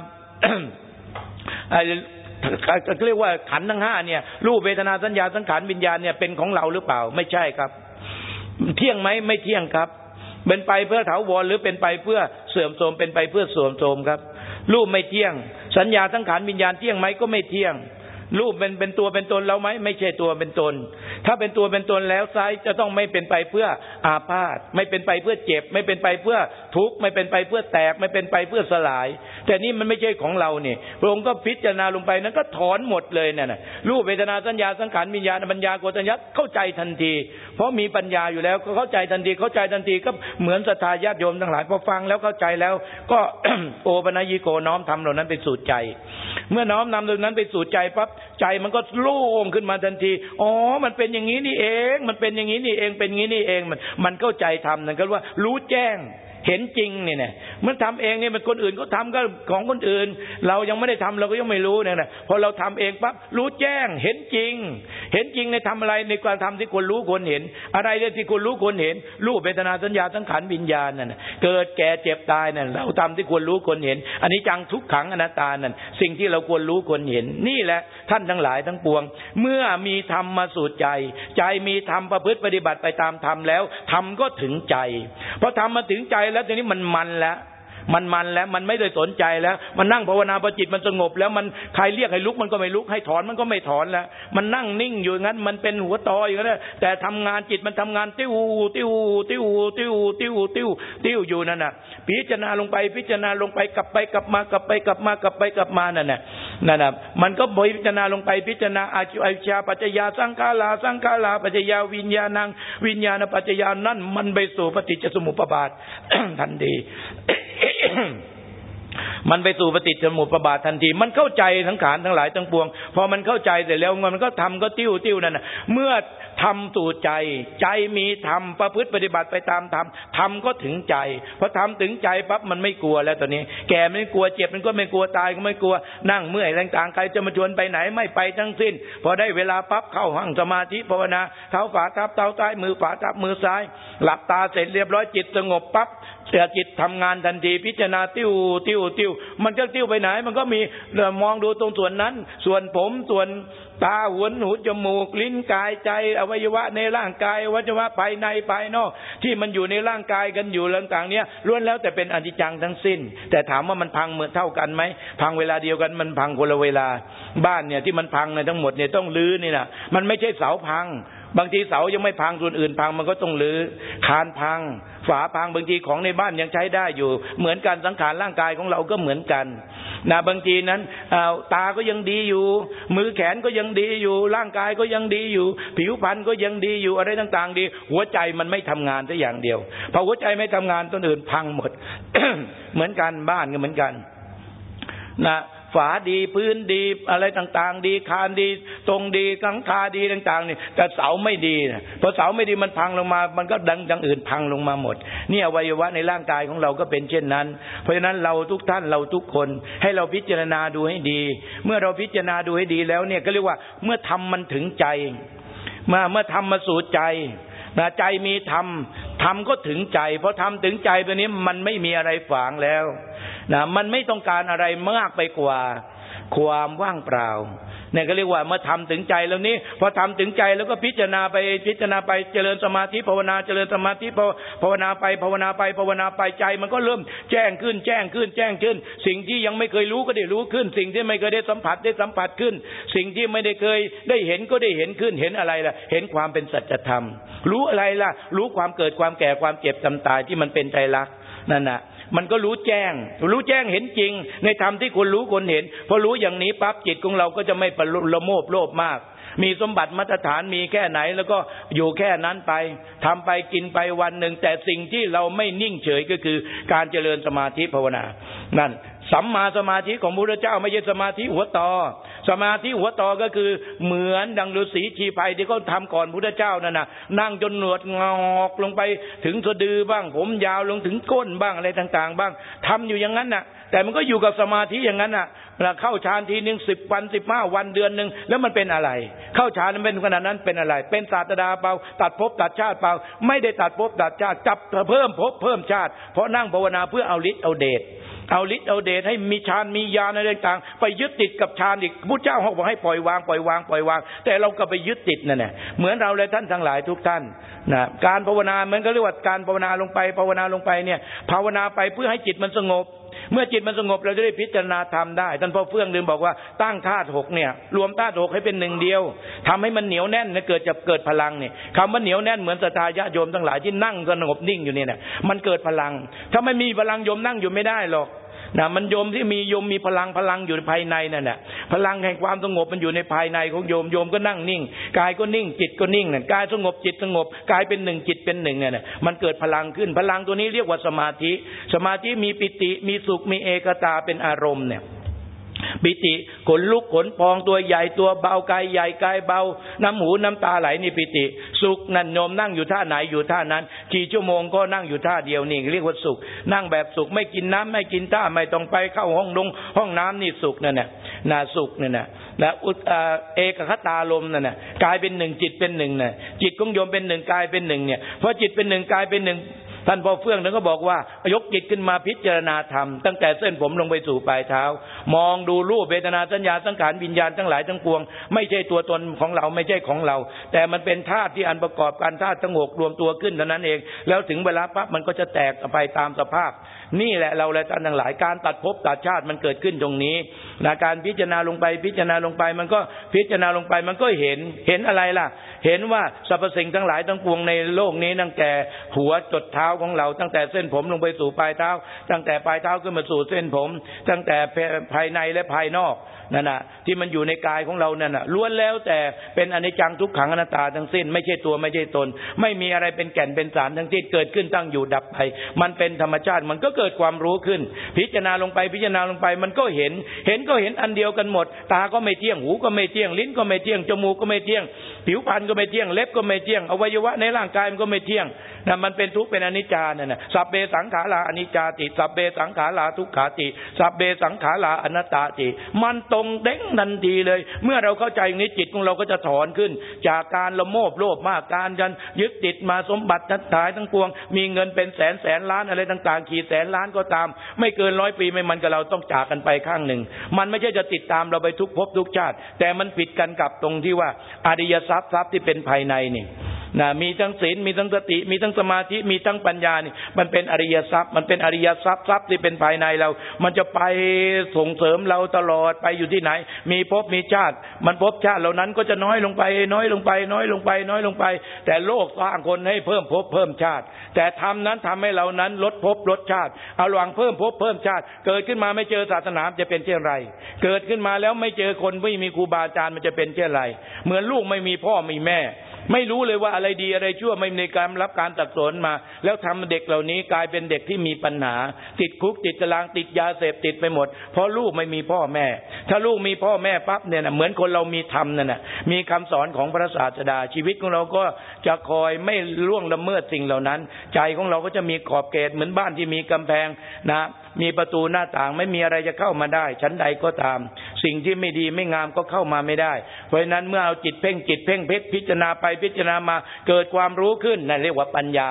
เรียกว่าขันทั้งห้าเนี่ยรูปเวทนาสัญญาสังขารวิญญาณเนี่ยเป็นของเราหรือเปล่า ไม่ใช่ครับ เที่ยงไหมไม่เที่ยงครับ เป็นไปเพื่อถาวรหรือเป็นไปเพื่อเสื่อมโทรมเป็นไปเพื่อเสื่อมโทรมครับรูปไม่เที่ยง สัญญาสังขารวิญญาณเที่ยงไหมก็ไม่เที่ยง รูปเป็นเป็นตัวเป็นตนเราไหมไม่ใช่ตัวเป็นตน ถ้าเป็นตัวเป็นตนแล้วไซจะต้องไม่เป็นไปเพื่ออาพาธไม่เป็นไปเพื่อเจ็บ ไม่เป็นไปเพื่อทุกข์ไม่เป็นไปเพื่อแตก ไม่เป็นไปเพื่อสลาย แต่นี่มันไม่ใช่ของเราเนี่ยพระองค์ก็พิจารณาลงไปนั้นก็ถอนหมดเลยเนี่ยนะรูปเวทนาสัญญาสังขารวิญญาณปัญญาโกตัญญาเข้าใจทันที เพราะมีปัญญาอยู่แล้วก็เข้าใจทันทีเข้าใจทันทีก็เหมือนศรัทธาญาติโยมทั้งหลายพอฟังแล้วเข้าใจแล้ว ก็โอปนัญิโกน้อมทำเหล่านั้นไปสู่ใจ เมื่อน้อมนำเหล่านั้นไปสู่ใจปั๊บใจมันก็โล่งขึ้นมาทันที อ๋อ มันเป็นอย่างนี้นี่เอง มันเป็นอย่างนี้นี่เอง เป็นอย่างนี้นี่เอง มันมันเข้าใจธรรมนั่นก็ว่ารู้แจ้ง เห็นจริงเนี่ยนะมันทำเองเนี่ยมันคนอื่นก็ทำก็ของคนอื่น เรายังไม่ได้ทำเราก็ยังไม่รู้เนี่ยนะพอเราทำเองปั๊บรู้แจ้ง เห็นจริง เห็นจริงในทำอะไรในการทำที่ควรรู้ควรเห็น อะไรที่ควรรู้ควรเห็น รูปเวทนาสัญญาสังขารวิญญาณนั่นเกิดแก่เจ็บตายนั่นเราทำที่ควรรู้ควรเห็น อันนี้จังทุกขังอนัตตานั่นสิ่งที่เราควรรู้ควรเห็น นี่แหละท่านทั้งหลายทั้งปวง เมื่อมีธรรมมาสู่ใจ ใจมีธรรมประพฤติปฏิบัติไปตามธรรมแล้วธรรมก็ถึงใจพอธรรมมาถึงใจแล้วทีนี้มันมันแล้วมันมันแล้วมันไม่ได้สนใจแล้ว มันนั่งภาวนาพอจิตมันสงบ แล้วมันใครเรียกให้ลุกมันก็ไม่ลุกให้ถอนมันก็ไม่ถอนแล้ว มันนั่งนิ่งอยู่งั้น มันเป็นหัวตออยู่งั้นแต่ทำงานจิตมันทำงานติ้วติ้วติ้วติ้วติ้วติ้วติ้วอยู่นั่นน่ะ พิจารณาลงไปพิจารณาลงไปกลับไปกลับมากลับไปกลับมากลับไปกลับมานั่นน่ะ นะครับมันก็พิจารณาลงไปพิจารณาอาชิอาชาปัจจยาสังขาราสังขาราปัจจยาวิญญาณังวิญญาณปัจจยานั่นมันไปสู่ปฏิจจสมุปบาททันที มันไปสู่ปฏิจจสมุปบาททันที มันเข้าใจทั้งขานทั้งหลายทั้งปวง พอมันเข้าใจเสร็จแล้วมันก็ทำก็ติ้วติ้วนั่นนะเมื่อทำสู่ใจ ใจมีธรรมประพฤติปฏิบัติไปตามธรรมธรรมก็ถึงใจพอทำถึงใจปั๊บมันไม่กลัวแล้วตอนนี้ แก่ไม่กลัวเจ็บมันก็ไม่กลัวตายก็ไม่กลัวนั่งเมื่อยต่างๆใครจะมาชวนไปไหนไม่ไปทั้งสิ้น พอได้เวลาปั๊บเข้าห้องสมาธิภาวนาเท้าฝาทับเท้าใต้มือฝาทับมือซ้าย หลับตาเสร็จเรียบร้อยจิตสงบปั๊บ เสียจิตทำงานทันทีพิจารณาติ้วติ้วติ้วมันจะติ้วไปไหน มันก็มีมองดูตรงส่วนนั้น ส่วนผมส่วนตาหัวหูจมูกลิ้นกายใจ อวัยวะในร่างกายวัยวะภายในภายนอก ที่มันอยู่ในร่างกายกันอยู่ต่างๆเนี้ยล้วนแล้วแต่เป็นอนิจจังทั้งสิ้น แต่ถามว่ามันพังเหมือนเท่ากันไหมพังเวลาเดียวกันมันพังคนละเวลา บ้านเนี่ยที่มันพังในทั้งหมดเนี่ยต้องลื้อนี่นะมันไม่ใช่เสาพัง บางทีเสายังไม่พังส่วนอื่นพังมันก็ต้องลื้อคานพัง ฝาพังบางทีของในบ้านยังใช้ได้อยู่ เหมือนกันสังขารร่างกายของเราก็เหมือนกันนะบางทีนั้นตาก็ยังดีอยู่ มือแขนก็ยังดีอยู่ ร่างกายก็ยังดีอยู่ ผิวพรรณก็ยังดีอยู่อะไรต่าง ๆ ดี หัวใจมันไม่ทำงานแต่อย่างเดียวพอหัวใจไม่ทำงานต้นอื่นพังหมด เหมือนกันบ้านก็เหมือนกัน นะ ฝาดีพื้นดีอะไรต่างๆ ดีคานดี ตรงดีกังคาดีต่างๆนี่แต่เสาไม่ดีพอเสาไม่ดีมันพังลงมา มันก็ดังอย่างอื่นพังลงมาหมด เนี่อวัยวะในร่างกายของเราก็เป็นเช่นนั้น เพราะฉะนั้นเราทุกท่านเราทุกคน ให้เราพิจารณาดูให้ดี เมื่อเราพิจารณาดูให้ดีแล้วเนี่ยก็เรียกว่าเมื่อทำมันถึงใจมื่อเมื่อทำมาสู่ใจ นะใจมีธรรมธรรมก็ถึงใจเพราะทำถึงใจตัวนี้มันไม่มีอะไรฝังแล้วนะมันไม่ต้องการอะไรมากไปกว่า ความว่างเปล่า เนี่ยก็เรียกว่าเมื่อทำถึงใจแล้วนี้พอทำถึงใจแล้วก็พิจารณาไปพิจารณาไปเจริญสมาธิภาวนาเจริญสมาธิภาวนาไปภาวนาไปภาวนาไปใจ มันก็เริ่มแจ้งขึ้น แจ้งขึ้น แจ้งขึ้น สิ่งที่ยังไม่เคยรู้ก็ได้รู้ขึ้น สิ่งที่ไม่เคยได้สัมผัสได้สัมผัสขึ้น สิ่งที่ไม่ได้เคยได้เห็นก็ได้เห็นขึ้นเห็นอะไรล่ะ เห็นความเป็นสัจธรรม รู้อะไรล่ะ รู้ความเกิดความแก่ความเจ็บจำตายที่มันเป็นใจรักนั่นน่ะ มันก็รู้แจ้ง รู้แจ้งเห็นจริง ในธรรมที่คนรู้คนเห็น พอรู้อย่างนี้ปั๊บจิตของเราก็จะไม่ประละโมบโลภมาก มีสมบัติมาตรฐานมีแค่ไหน แล้วก็อยู่แค่นั้นไปทำไปกินไปวันหนึ่งแต่สิ่งที่เราไม่นิ่งเฉยก็คือการเจริญสมาธิภาวนา นั่น สัมมาสมาธิของพระพุทธเจ้า ไม่ใช่สมาธิหัวต่อ สมาธิหัวต่อก็คือเหมือนดังฤาษีชีภัยที่เขาทาก่อนพุทธเจ้านั่นน่ะนั่งจนหนวดงอกลงไปถึงสะดือบ้าง ผมยาวลงถึงก้นบ้างอะไรต่าง ๆ บ้างทำอยู่อย่างนั้นน่ะ แต่มันก็อยู่กับสมาธิอย่างนั้นน่ะเวลาเข้าฌานทีหนึ่งสิบวันสิบห้าวันเดือนหนึ่งแล้วมันเป็นอะไร เข้าฌานมันเป็นขนาดนั้นเป็นอะไร เป็นศาสดาเปล่าตัดภพตัดชาติเปล่าไม่ได้ตัดภพตัดชาติจับเพิ่มภพเพิ่มชาติ เพราะนั่งภาวนาเพื่อเอาฤทธิ์เอาเดชเอาฤทธิ์เอาเดชให้มีฌานมีญาณอะไรต่างไปยึดติดกับฌานอีกพุทธเจ้าเขาบอกให้ปล่อยวางปล่อยวางปล่อยวาง แต่เราก็ไปยึดติดนั่นแหละเหมือนเราเลยท่านทั้งหลายทุกท่านนะการภาวนาเหมือนก็เรียกว่าการภาวนาลงไปภาวนาลงไปเนี่ย ภาวนาไปเพื่อให้จิตมันสงบ เมื่อจิตมันสงบเราจะได้พิจารณาธรรมได้ท่านพ่อเฟื่องลืมบอกว่าตั้งธาตุหกเนี่ย รวมธาตุหกให้เป็นหนึ่งเดียวทำให้มันเหนียวแน่นเนี่ยเกิดจะเกิดพลังเนี่ยคำว่าเหนียวแน่นเหมือนสตายาโยมทั้งหลายที่นั่งสงบนิ่งอยู่เนี่ยมันเกิดพลัง ถ้าไม่มีพลังโยมนั่งอยู่ไม่ได้หรอก นะมันโยมที่มีโยมมีพลังพลังอยู่ภายในนั่นแหละพลังแห่งความสงบมันอยู่ในภายในของโยมโยมก็นั่งนิ่งกายก็นิ่งจิตก็นิ่งเนี่ยกายสงบจิตสงบกายเป็นหนึ่งจิตเป็นหนึ่งเนี่ยมันเกิดพลังขึ้นพลังตัวนี้เรียกว่าสมาธิ สมาธิมีปิติมีสุขมีเอกตาเป็นอารมณ์เนี่ย ปิติขนลุกขนพองตัวใหญ่ตัวเบากายใหญ่กายเบา น้ำหูน้ำตาไหลนี่ปิติ สุขนั่นโยมนั่งอยู่ท่าไหนอยู่ท่านั้นกี่ชั่วโมงก็นั่งอยู่ท่าเดียวนี่เรียกว่าสุข นั่งแบบสุขไม่กินน้ำไม่กินท่าไม่ต้องไปเข้าห้องดงห้องน้ำนี่สุขนั่นแหละนาสุขนั่นแหละนะอุเอกคตาลมนั่นแหละกายเป็นหนึ่งจิตเป็นหนึ่งเนี่ยจิตของโยมเป็นหนึ่งกายเป็นหนึ่งเนี่ยพอจิตเป็นหนึ่งกายเป็นหนึ่ง ท่านพ่อเฟื่องนั้นก็บอกว่ายกจิตขึ้นมาพิจารณาธรรม ตั้งแต่เส้นผมลงไปสู่ปลายเท้า มองดูรูปเวทนาสัญญาสังขารวิญญาณทั้งหลายทั้งปวง ไม่ใช่ตัวตนของเราไม่ใช่ของเรา แต่มันเป็นธาตุที่อันประกอบการธาตุทั้งหกรวมตัวขึ้นเท่านั้นเอง แล้วถึงเวลาปั๊บมันก็จะแตกไปตามสภาพ นี่แหละเราและท่านทั้งหลายการตัดภพตัดชาติมันเกิดขึ้นตรงนี้นะการพิจารณาลงไปพิจารณาลงไป มันก็พิจารณาลงไปมันก็เห็นเห็นอะไรล่ะ เห็นว่าสรรพสิ่งทั้งหลายทั้งปวงในโลกนี้ตั้งแต่หัวจดเท้าของเรา ตั้งแต่เส้นผมลงไปสู่ปลายเท้า ตั้งแต่ปลายเท้าขึ้นมาสู่เส้นผม ตั้งแต่ภายในและภายนอก นั่นนะที่มันอยู่ในกายของเรานั่นนะล้วนแล้วแต่เป็นอนิจจังทุกขังอนัตตาทั้งสิ้น ไม่ใช่ตัวไม่ใช่ตน ไม่มีอะไรเป็นแก่นเป็นสารทั้งสิ้นเกิดขึ้นตั้งอยู่ดับไปมันเป็นธรรมชาติมันก็เกิดความรู้ขึ้น พิจารณาลงไปพิจารณาลงไปมันก็เห็น เห็นก็เห็นอันเดียวกันหมด ตาก็ไม่เที่ยงหูก็ไม่เที่ยงลิ้นก็ไม่เที่ยงจมูกก็ไม่เที่ยง ผิวพรรณก็ไม่เที่ยงเล็บก็ไม่เที่ยงอวัยวะในร่างกายมันก็ไม่เที่ยงนะมันเป็นทุกข์เป็นอนิจจานี่ยนะสัพเบสังขาราอนิจจาติสัพเบสังขาราทุกขาติสัพเบสังขาราอนัตตาติ มันตงเด้งทันทีเลย เมื่อเราเข้าใจอย่างนี้จิตของเราก็จะถอนขึ้น จากการละโมบโลภมากการกันยึดติดมาสมบัติทั้งหลายทั้งปวง มีเงินเป็นแสนแสนล้านอะไรต่าง ๆ ขีดแสนล้านก็ตาม ไม่เกินร้อยปีไม่มันกับเราต้องจากกันไปข้างหนึ่ง มันไม่ใช่จะติดตามเราไปทุกภพทุกชาติ แต่มันผิดกันกับตรงที่ว่าอริยทรัพย์ทรัพย์ที่เป็นภายในนี่ นะมีทั้งศีลมีทั้งสติ มีทั้งสมาธิมีทั้งปัญญานี่มันเป็นอริยทรัพย์ มันเป็นอริยทรัพย์ทรัพย์ที่เป็นภายในเรา มันจะไปส่งเสริมเราตลอดไปอยู่ที่ไหน มีภพมีชาติ มันภพชาติเหล่านั้นก็จะน้อยลงไป น้อยลงไป น้อยลงไป น้อยลงไป แต่โลกสร้างคนให้เพิ่มภพเพิ่มชาติ แต่ทำนั้นทำให้เรานั้นลดภพลดชาติ เอาหวังเพิ่มภพเพิ่มชาติ เกิดขึ้นมาไม่เจอศาสนาจะเป็นเช่นไร เกิดขึ้นมาแล้วไม่เจอคนไม่มีครูบาอาจารย์มันจะเป็นเช่นไร เหมือนลูกไม่มีพ่อไม่มีแม่ ไม่รู้เลยว่าอะไรดีอะไรชั่วไม่ในการรับการตักสนมา แล้วทำเด็กเหล่านี้กลายเป็นเด็กที่มีปัญหา ติดคุกติดตารางติดยาเสพติดไปหมด เพราะลูกไม่มีพ่อแม่ ถ้าลูกมีพ่อแม่ปั๊บเนี่ยนะเหมือนคนเรามีธรรมนั่นนะมีคำสอนของพระศาสดาชีวิตของเราก็จะคอยไม่ล่วงละเมิดสิ่งเหล่านั้น ใจของเราก็จะมีขอบเขตเหมือนบ้านที่มีกำแพงนะ มีประตูหน้าต่างไม่มีอะไรจะเข้ามาได้ ชั้นใดก็ตาม สิ่งที่ไม่ดีไม่งามก็เข้ามาไม่ได้ เพราะฉะนั้นเมื่อเอาจิตเพ่งจิตเพ่งเพชรพิจารณาไปพิจารณามาเกิดความรู้ขึ้นนั่นเรียกว่าปัญญา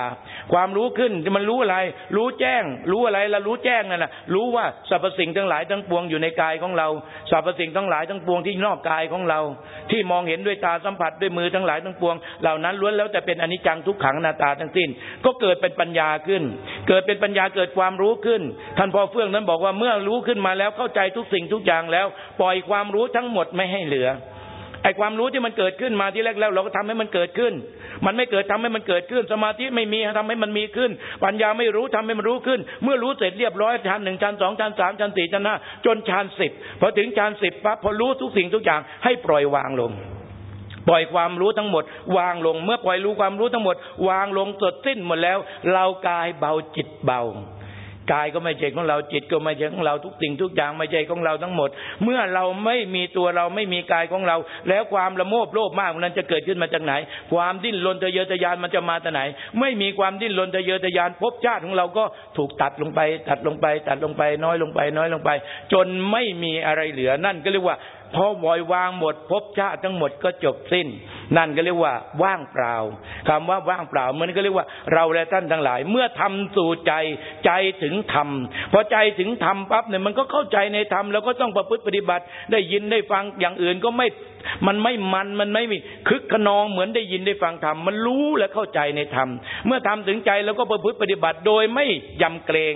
ความรู้ขึ้นมันรู้อะไร รู้แจ้ง รู้อะไรละรู้แจ้งนั่นแหละรู้ว่าสรรพสิ่งทั้งหลายทั้งปวงอยู่ในกายของเราสรรพสิ่งทั้งหลายทั้งปวงที่นอกกายของเรา ที่มองเห็นด้วยตาสัมผัสด้วยมือทั้งหลายทั้งปวง เหล่านั้นล้วนแล้วแต่เป็นอนิจจังทุกขังนาตาทั้งสิ้น ก็เกิดเป็นปัญญาขึ้น เกิดเป็นปัญญาเกิดความรู้ขึ้นท่านพ่อเฟื่องนั้นบอกว่าเมื่อรู้ขึ้นมาแล้วเข้าใจทุกสิ่งทุกอย่างแล้ว ปล่อยความรู้ทั้งหมดไม่ให้เหลือไอ้ความรู้ที่มันเกิดขึ้นมาที่แรกแล้ว เราก็ทำให้มันเกิดขึ้น มันไม่เกิดทำให้มันเกิดขึ้น สมาธิไม่มีทำให้มันมีขึ้น ปัญญาไม่รู้ทำให้มันรู้ขึ้น เมื่อรู้เสร็จเรียบร้อยชั้นหนึ่งชั้นสองชั้นสามชั้นสี่ชั้นห้าจนชั้นสิบพอถึงชั้นสิบปั๊บพอรู้ทุกสิ่งทุกอย่างให้ปล่อยวางลง ปล่อยความรู้ทั้งหมด วางลง เมื่อปล่อยรู้ความรู้ทั้งหมด วางลงสดสิ้นหมดแล้ว เรากายเบาจิตเบา กายก็ไม่ใช่ของเราจิตก็ไม่ใช่ของเราทุกสิ่งทุกอย่างไม่ใช่ของเราทั้งหมด เมื่อเราไม่มีตัวเราไม่มีกายของเรา แล้วความละโมบโลภมากนั้นจะเกิดขึ้นมาจากไหน ความดิ้นรนทะเยอทะยานมันจะมาจากไหน ไม่มีความดิ้นรนทะเยอทะยานภพชาติของเราก็ถูกตัดลงไป ตัดลงไป ตัดลงไปน้อยลงไป น้อยลงไป จนไม่มีอะไรเหลือนั่นก็เรียกว่า พอปล่อยวางหมดภพชาติทั้งหมดก็จบสิ้น นั่นก็เรียกว่า ว่างเปล่าคำว่าว่างเปล่ามันก็เรียกว่าเราและท่านทั้งหลาย เมื่อทำสู่ใจใจถึงธรรมพอใจถึงธรรมปั๊บเนี่ยมันก็เข้าใจในธรรมแล้วก็ต้องประพฤติปฏิบัติ ได้ยินได้ฟังอย่างอื่นก็ไม่มันไม่มันมันไม่มีคึกขนองเหมือนได้ยินได้ฟังธรรมมันรู้และเข้าใจในธรรมเมื่อทำถึงใจแล้วก็ประพฤติปฏิบัติโดยไม่ยำเกรง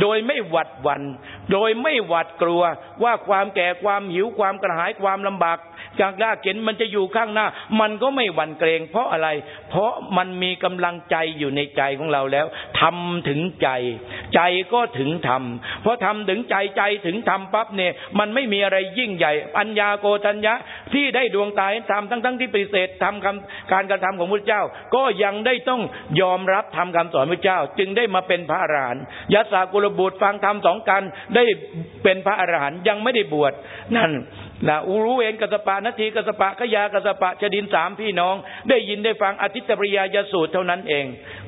โดยไม่หวัดวัน โดยไม่หวัดกลัวว่าความแก่ความหิวความกระหายความลำบาก จากยาเข็นมันจะอยู่ข้างหน้า มันก็ไม่หวั่นเกรง เพราะอะไร เพราะมันมีกำลังใจอยู่ในใจของเราแล้วทำถึงใจ ใจก็ถึงทำเพราะทำถึงใจใจถึงทำปั๊บเนี่ย มันไม่มีอะไรยิ่งใหญ่ปัญญาโกตัญญะที่ได้ดวงตาเห็นธรรมทั้งทั้งที่ปฏิเสธทำคำการกระทำของพระเจ้า ก็ยังได้ต้องยอมรับทำคำสอนพระเจ้า จึงได้มาเป็นพระอรหันต์ยศกุลบุตรฟังธรรมสองกันได้เป็นพระอรหันต์ยังไม่ได้บวชนั่น นะอูรู้เองกัสปะนาทีกัสปะขยากัสปะชดินสามพี่น้อง ได้ยินได้ฟังอธิตปริยายสูตรเท่านั้นเอง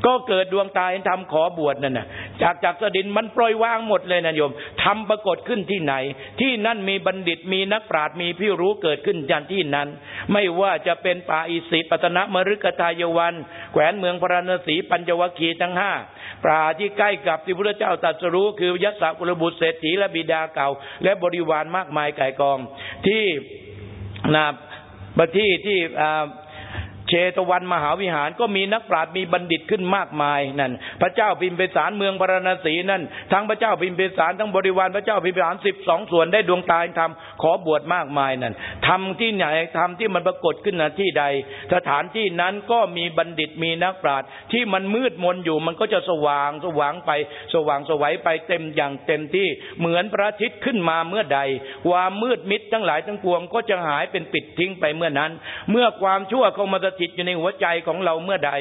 ก็เกิดดวงตาเห็นธรรมขอบวชนั่นนะจากจากสดินมันปล่อยวางหมดเลยนะโยมทำปรากฏขึ้นที่ไหน ที่นั่นมีบัณฑิตมีนักปราชญ์มีพี่รู้เกิดขึ้นจันที่นั้น ไม่ว่าจะเป็นป่าอิสิปตนะมฤกทายวัน แขวนเมืองพระนศีปัญจวคีทั้งห้า ปราที่ใกล้กับที่พระเจ้าตรัสรู้คือยัสสะกุลบุตรเศรษฐีและบิดาเก่า และบริวารมากมายไก่กองที่นะบัที่ที่ ชตวันมหาวิหารก็มีนักปราชญ์มีบัณฑิตขึ้นมากมายนั่น พระเจ้าพิมพิสารเมืองพระนศีนั่น ทั้งพระเจ้าพิมพิสารทั้งบริวารพระเจ้าพิมพิสารสิบสองส่วนได้ดวงตาทำขอบวชมากมายนั่นทำที่ไหนทำที่มันปรากฏขึ้นณที่ใด สถานที่นั้นก็มีบัณฑิตมีนักปราชญ์ที่มันมืดมนอยู่มันก็จะสว่างสว่างไป สว่างสวัยไปเต็มอย่างเต็มที่เหมือนพระอาทิตย์ขึ้นมาเมื่อใด ความมืดมิดทั้งหลายทั้งปวงก็จะหายเป็นปิดทิ้งไปเมื่อนั้น เมื่อความชั่วเข้ามาสถิตอยู่ในหัวใจของเราเมื่อใด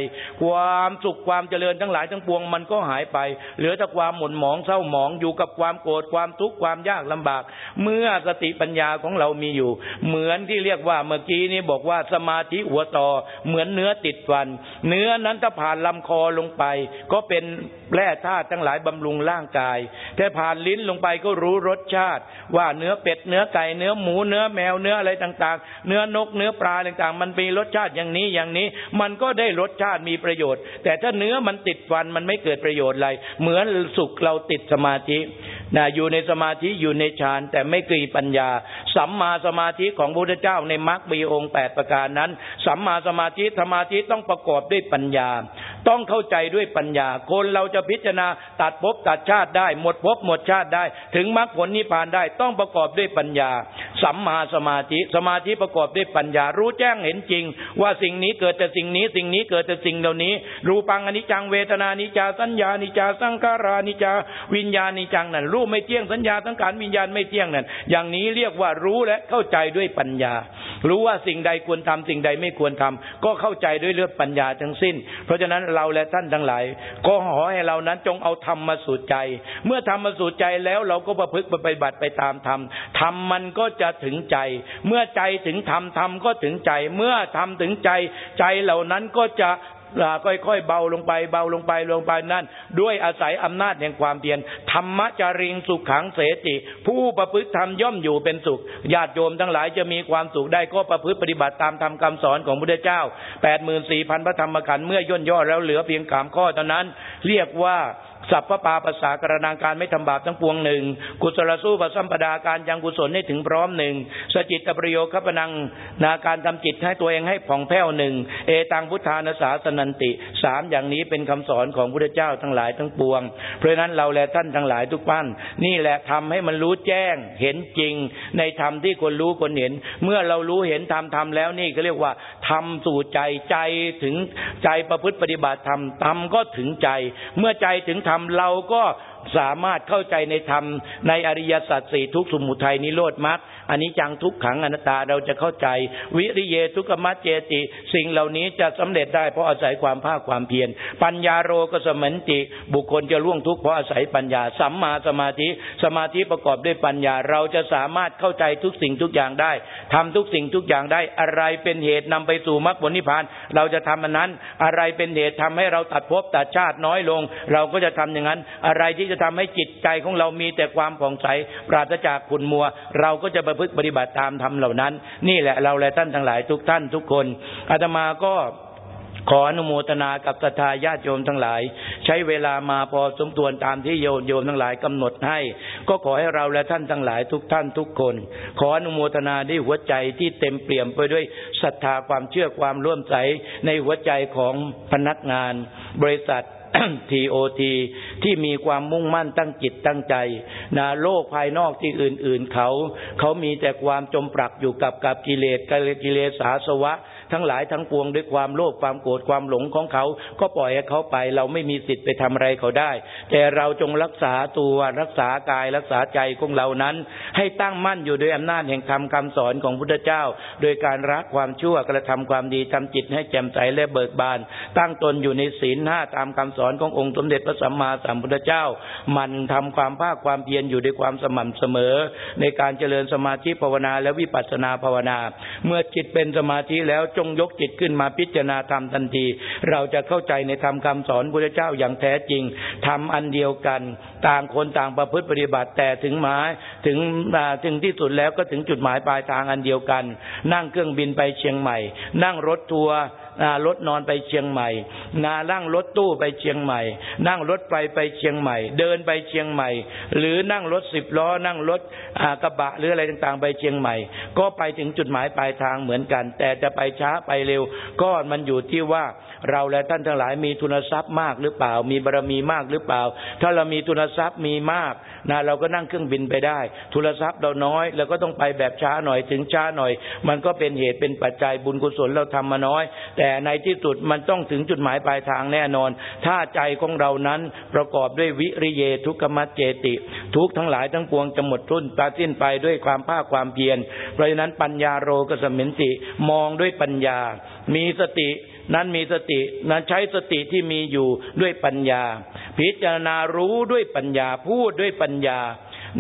ความสุขความเจริญทั้งหลายทั้งปวงมันก็หายไป เหลือแต่ความหม่นหมองเศร้าหมองอยู่กับความโกรธความทุกข์ความยากลำบาก เมื่อสติปัญญาของเรามีอยู่ เหมือนที่เรียกว่าเมื่อกี้นี้บอกว่าสมาธิหัวต่อเหมือนเนื้อติดฟัน เนื้อนั้นถ้าผ่านลำคอลงไป ก็เป็นแร่ธาตุทั้งหลายบำรุงร่างกายแต่ผ่านลิ้นลงไปก็รู้รสชาติ ว่าเนื้อเป็ดเนื้อไก่เนื้อหมูเนื้อแมวเนื้ออะไรต่าง ๆ เนื้อนกเนื้อปลาต่างๆ มันมีรสชาติอย่างนี้อย่างนี้ มันก็ได้รสชาติมีประโยชน์ แต่ถ้าเนื้อมันติดฟันมันไม่เกิดประโยชน์อะไร เหมือนสุกเราติดสมาธิ นะอยู่ในสมาธิอยู่ในฌานแต่ไม่กีปัญญา สัมมาสมาธิของพระพุทธเจ้าในมรรคมีองค์แปดประการนั้น สัมมาสมาธิสมาธิต้องประกอบด้วยปัญญา ต้องเข้าใจด้วยปัญญา คนเราจะพิจารณาตัดภพตัดชาติได้ หมดภพหมดชาติได้ ถึงมรรคผลนิพพานได้ต้องประกอบด้วยปัญญา สัมมาสมาธิสมาธิประกอบด้วยปัญญา รู้แจ้งเห็นจริง ว่าสิ่งนี้เกิดแต่สิ่งนี้ สิ่งนี้เกิดแต่สิ่งเหล่านี้รูปังอนิจจังเวทนานิจาสัญญานิจาสังขารานิจาวิญญาณนิจังนั่นรู้ไม่เที่ยงสัญญาทั้งการวิญญาณไม่เที่ยงนั่นอย่างนี้เรียกว่ารู้และเข้าใจด้วยปัญญา รู้ว่าสิ่งใดควรทำสิ่งใดไม่ควรทำก็เข้าใจด้วยเลือดปัญญาทั้งสิ้น เพราะฉะนั้นเราและท่านทั้งหลาย ก็ขอให้เรานั้นจงเอาธรรมมาสู่ใจ เมื่อธรรมมาสู่ใจแล้วเราก็ประพฤติปฏิบัติไปตามธรรมธรรมมันก็จะถึงใจ เมื่อใจถึงธรรมธรรมก็ถึงใจ เมื่อธรรมถึงใจ ใจเหล่านั้นก็จะ ค่อยๆเบาลงไป เบาลงไปลงไปนั่น ด้วยอาศัยอำนาจแห่งความเพียรธรรมจริงสุขขังเสติ ผู้ประพฤติธรรมย่อมอยู่เป็นสุขญาติโยมทั้งหลายจะมีความสุขได้ก็ประพฤติปฏิบัติตามธรรมคำสอนของพระเจ้าแปดหมื่นสี่พันพระธรรมขันธ์เมื่อย่นย่อแล้วเหลือเพียงสามข้อเท่านั้น เรียกว่า สัพพปาภาษากรณางการไม่ทำบาปทั้งปวงหนึ่งกุศลสู้ปัสัมปดาการยังกุศลให้ถึงพร้อมหนึ่งสจิตประโยคขปนังนาการทำจิตให้ตัวเองให้ผ่องแผ้วหนึ่งเอตังพุทธานาสาสนันติสามอย่างนี้เป็นคำสอนของพระเจ้าทั้งหลายทั้งปวง เพราะนั้นเราและท่านทั้งหลายทุกท่านนี่แหละทำให้มันรู้แจ้งเห็นจริง ในธรรมที่คนรู้คนเห็น เมื่อเรารู้เห็นธรรมทำแล้วนี่ก็เรียกว่าทำสู่ใจใจถึงใจประพฤติปฏิบัติธรรมทำก็ถึงใจ เมื่อใจถึงธรรมเราก็สามารถเข้าใจในธรรมในอริยสัจสี่ทุกสมุทัยนิโรธมรรคอันนี้จังทุกขังอนัตตาเราจะเข้าใจ วิริเยทุกมัจเจติ สิ่งเหล่านี้จะสำเร็จได้เพราะอาศัยความภาคความเพียรปัญญาโรก็สมันติ บุคคลจะล่วงทุกข์เพราะอาศัยปัญญาสัมมาสมาธิ สมาธิประกอบด้วยปัญญาเราจะสามารถเข้าใจทุกสิ่งทุกอย่างได้ทำทุกสิ่งทุกอย่างได้อะไรเป็นเหตุนำไปสู่มรรคผลนิพพาน เราจะทำอันนั้น อะไรเป็นเหตุทำให้เราตัดภพตัดชาติน้อยลง เราก็จะทำอย่างนั้น อะไรที่จะทำให้จิตใจของเรามีแต่ความผ่องใสปราศจากขุนมัว เราก็จะประพฤติปฏิบัติตามธรรมเหล่านั้น นี่แหละเราและท่านทั้งหลายทุกท่านทุกคนอาตมาก็ขออนุโมทนากับศรัทธาญาติโยมทั้งหลาย ใช้เวลามาพอสมควรตามที่โยมโยมทั้งหลายกำหนดให้ ก็ขอให้เราและท่านทั้งหลายทุกท่านทุกคน ขออนุโมทนาด้วยหัวใจที่เต็มเปี่ยมไปด้วยศรัทธาความเชื่อความร่วมใสในหัวใจของพนักงาน บริษัท ทีโอทีที่มีความมุ่งมั่นตั้งจิตตั้งใจนะโลกภายนอกที่อื่น ๆเขา เขามีแต่ความจมปลักอยู่กับกับกิเลสกิเลสาสวะ ทั้งหลายทั้งปวงด้วยความโลภความโกรธความหลงของเขา ก็ปล่อยให้เขาไป เราไม่มีสิทธิ์ไปทำอะไรเขาได้ แต่เราจงรักษาตัวรักษากายรักษาใจของเรานั้น ให้ตั้งมั่นอยู่โดยอำนาจแห่งธรรมคำสอนของพุทธเจ้า โดยการรักความชั่วกระทำความดีทำจิตให้แจ่มใสและเบิกบาน ตั้งตนอยู่ในศีลห้าตามคำสอนขององค์สมเด็จพระสัมมาสัมพุทธเจ้า มันทำความภาคความเพียรอยู่ด้วยความสม่ำเสมอ ในการเจริญสมาธิภาวนาและวิปัสสนาภาวนา เมื่อจิตเป็นสมาธิแล้วจงยกจิตขึ้นมาพิจารณาธรรมทันที เราจะเข้าใจในธรรมคาสอนพระเจ้าอย่างแท้จริงทำอันเดียวกัน ต่างคนต่างประพฤติปฏิบัติแต่ถึงหมายถึงถึงที่สุดแล้วก็ถึงจุดหมายปลายทางอันเดียวกัน นั่งเครื่องบินไปเชียงใหม่ นั่งรถทัวร์ รถนอนไปเชียงใหม่นานั่งรถตู้ไปเชียงใหม่ นั่งรถไฟไปเชียงใหม่ เดินไปเชียงใหม่ หรือนั่งรถสิบล้อ นั่งรถกระบะหรืออะไรต่างๆ ไปเชียงใหม่ ก็ไปถึงจุดหมายปลายทางเหมือนกัน แต่จะไปช้าไปเร็ว ก็มันอยู่ที่ว่าเราและท่านทั้งหลายมีทุนทรัพย์มากหรือเปล่า มีบารมีมากหรือเปล่า ถ้าเรามีทุนทรัพย์มีมากนะเราก็นั่งเครื่องบินไปได้ ทุนทรัพย์เราน้อยเราก็ต้องไปแบบช้าหน่อยถึงช้าหน่อย มันก็เป็นเหตุเป็นปัจจัยบุญกุศลเราทำมาน้อย แต่แต่ในที่สุดมันต้องถึงจุดหมายปลายทางแน่นอน ถ้าใจของเรานั้นประกอบด้วยวิริเยทุกขมัจเจติ ทุกทั้งหลายทั้งปวงจะหมดทุนปาสิ้นไปด้วยความภาคความเพียรเพราะฉะนั้นปัญญาโรกสมินติมองด้วยปัญญา มีสตินั้นมีสตินั้นใช้สติที่มีอยู่ด้วยปัญญา พิจารณารู้ด้วยปัญญาพูดด้วยปัญญา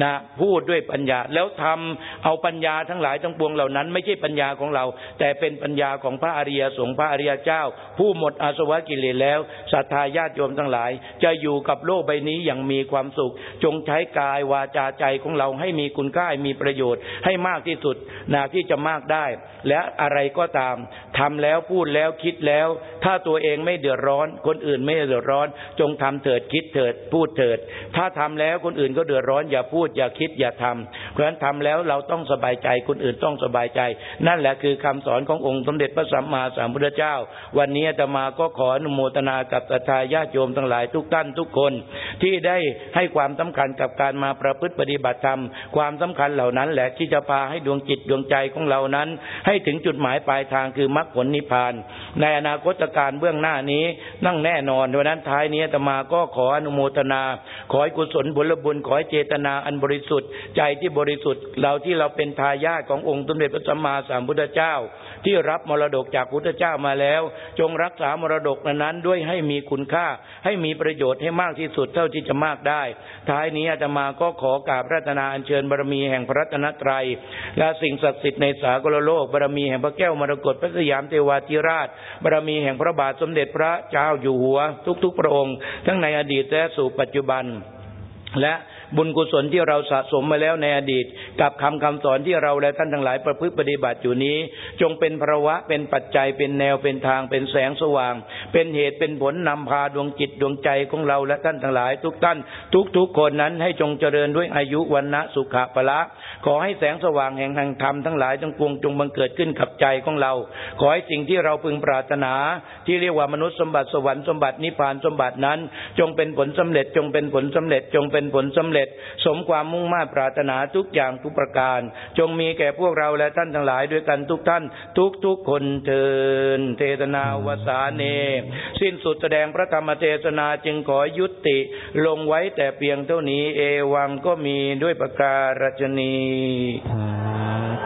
นะพูดด้วยปัญญาแล้วทำเอาปัญญาทั้งหลายทั้งปวงเหล่านั้น ไม่ใช่ปัญญาของเรา แต่เป็นปัญญาของพระอริยสงฆ์พระอริยเจ้า ผู้หมดอาสวะกิเลสแล้วศรัทธาญาติโยมทั้งหลาย จะอยู่กับโลกใบนี้อย่างมีความสุข จงใช้กายวาจาใจของเราให้มีคุณค่ามีประโยชน์ให้มากที่สุดนาที่จะมากได้ และอะไรก็ตามทำแล้วพูดแล้วคิดแล้ว ถ้าตัวเองไม่เดือดร้อน คนอื่นไม่เดือดร้อน จงทำเถิดคิดเถิดพูดเถิด ถ้าทำแล้วคนอื่นก็เดือดร้อนอย่าพูดอย่าคิดอย่าทำเพราะฉะนั้นทำแล้วเราต้องสบายใจคนอื่นต้องสบายใจ นั่นแหละคือคำสอนขององค์สมเด็จพระสัมมาสัมพุทธเจ้า วันนี้จะมาก็ขออนุโมทนากับศรัทธาญาติโยมทั้งหลายทุกท่านทุกคนที่ได้ให้ความสำคัญกับการมาประพฤติปฏิบัติธรรม ความสำคัญเหล่านั้นแหละที่จะพาให้ดวงจิตดวงใจของเรานั้น ให้ถึงจุดหมายปลายทางคือมรรคผลนิพพาน ในอนาคตการเบื้องหน้านี้นั่งแน่นอนดังนั้นท้ายนี้จะมาก็ขออนุโมทนา ขอให้กุศลบุญบุญขอให้เจตนาอันบริสุทธิ์ ใจที่บริสุทธิ์ เราที่เราเป็นทายาทขององค์สมเด็จพระสัมมาสัมพุทธเจ้า ที่รับมรดกจากพุทธเจ้ามาแล้ว จงรักษามรดกนั้นด้วยให้มีคุณค่า ให้มีประโยชน์ให้มากที่สุดเท่าที่จะมากได้ ท้ายนี้อาตมาก็ขอกราบพระตนาอัญเชิญบารมีแห่งพระรัตนตรัย และสิ่งศักดิ์สิทธิ์ในสากลโลกบารมีแห่งพระแก้วมรกตพระสยามเทวาธิราชบารมีแห่งพระบาทสมเด็จพระเจ้าอยู่หัว ทุกๆพระองค์ ทั้งในอดีตและสู่ปัจจุบันและ บุญกุศลที่เราสะสมมาแล้วในอดีต กับคำคำสอนที่เราและท่านทั้งหลายประพฤติปฏิบัติอยู่นี้ จงเป็นภาวะเป็นปัจจัยเป็นแนวเป็นทางเป็นแสงสว่าง เป็นเหตุเป็นผลนำพาดวงจิตดวงใจของเราและท่านทั้งหลาย ทุกท่าน ทุกทุกคนนั้นให้จงเจริญด้วยอายุวันนะสุขะปละขอให้แสงสว่างแห่งทางธรรมทั้งหลายจงปวงจงบังเกิดขึ้นกับใจของเรา ขอให้สิ่งที่เราพึงปรารถนา ที่เรียกว่ามนุษย์สมบัติสวรรค์สมบัตินิพพานสมบัตินั้น จงเป็นผลสำเร็จจงเป็นผลสำเร็จจงเป็นผลสำเร็จสมความมุ่งมา่ปรารถนาทุกอย่างทุกประการ จงมีแก่พวกเราและท่านทั้งหลายด้วยกันทุกท่านทุกทุกคนเทินเทศนาวสาเน สิ้นสุดแสดงพระธรรมเทศนาจึงขอยุติลงไว้แต่เพียงเท่านี้เอวังก็มีด้วยประการรชนี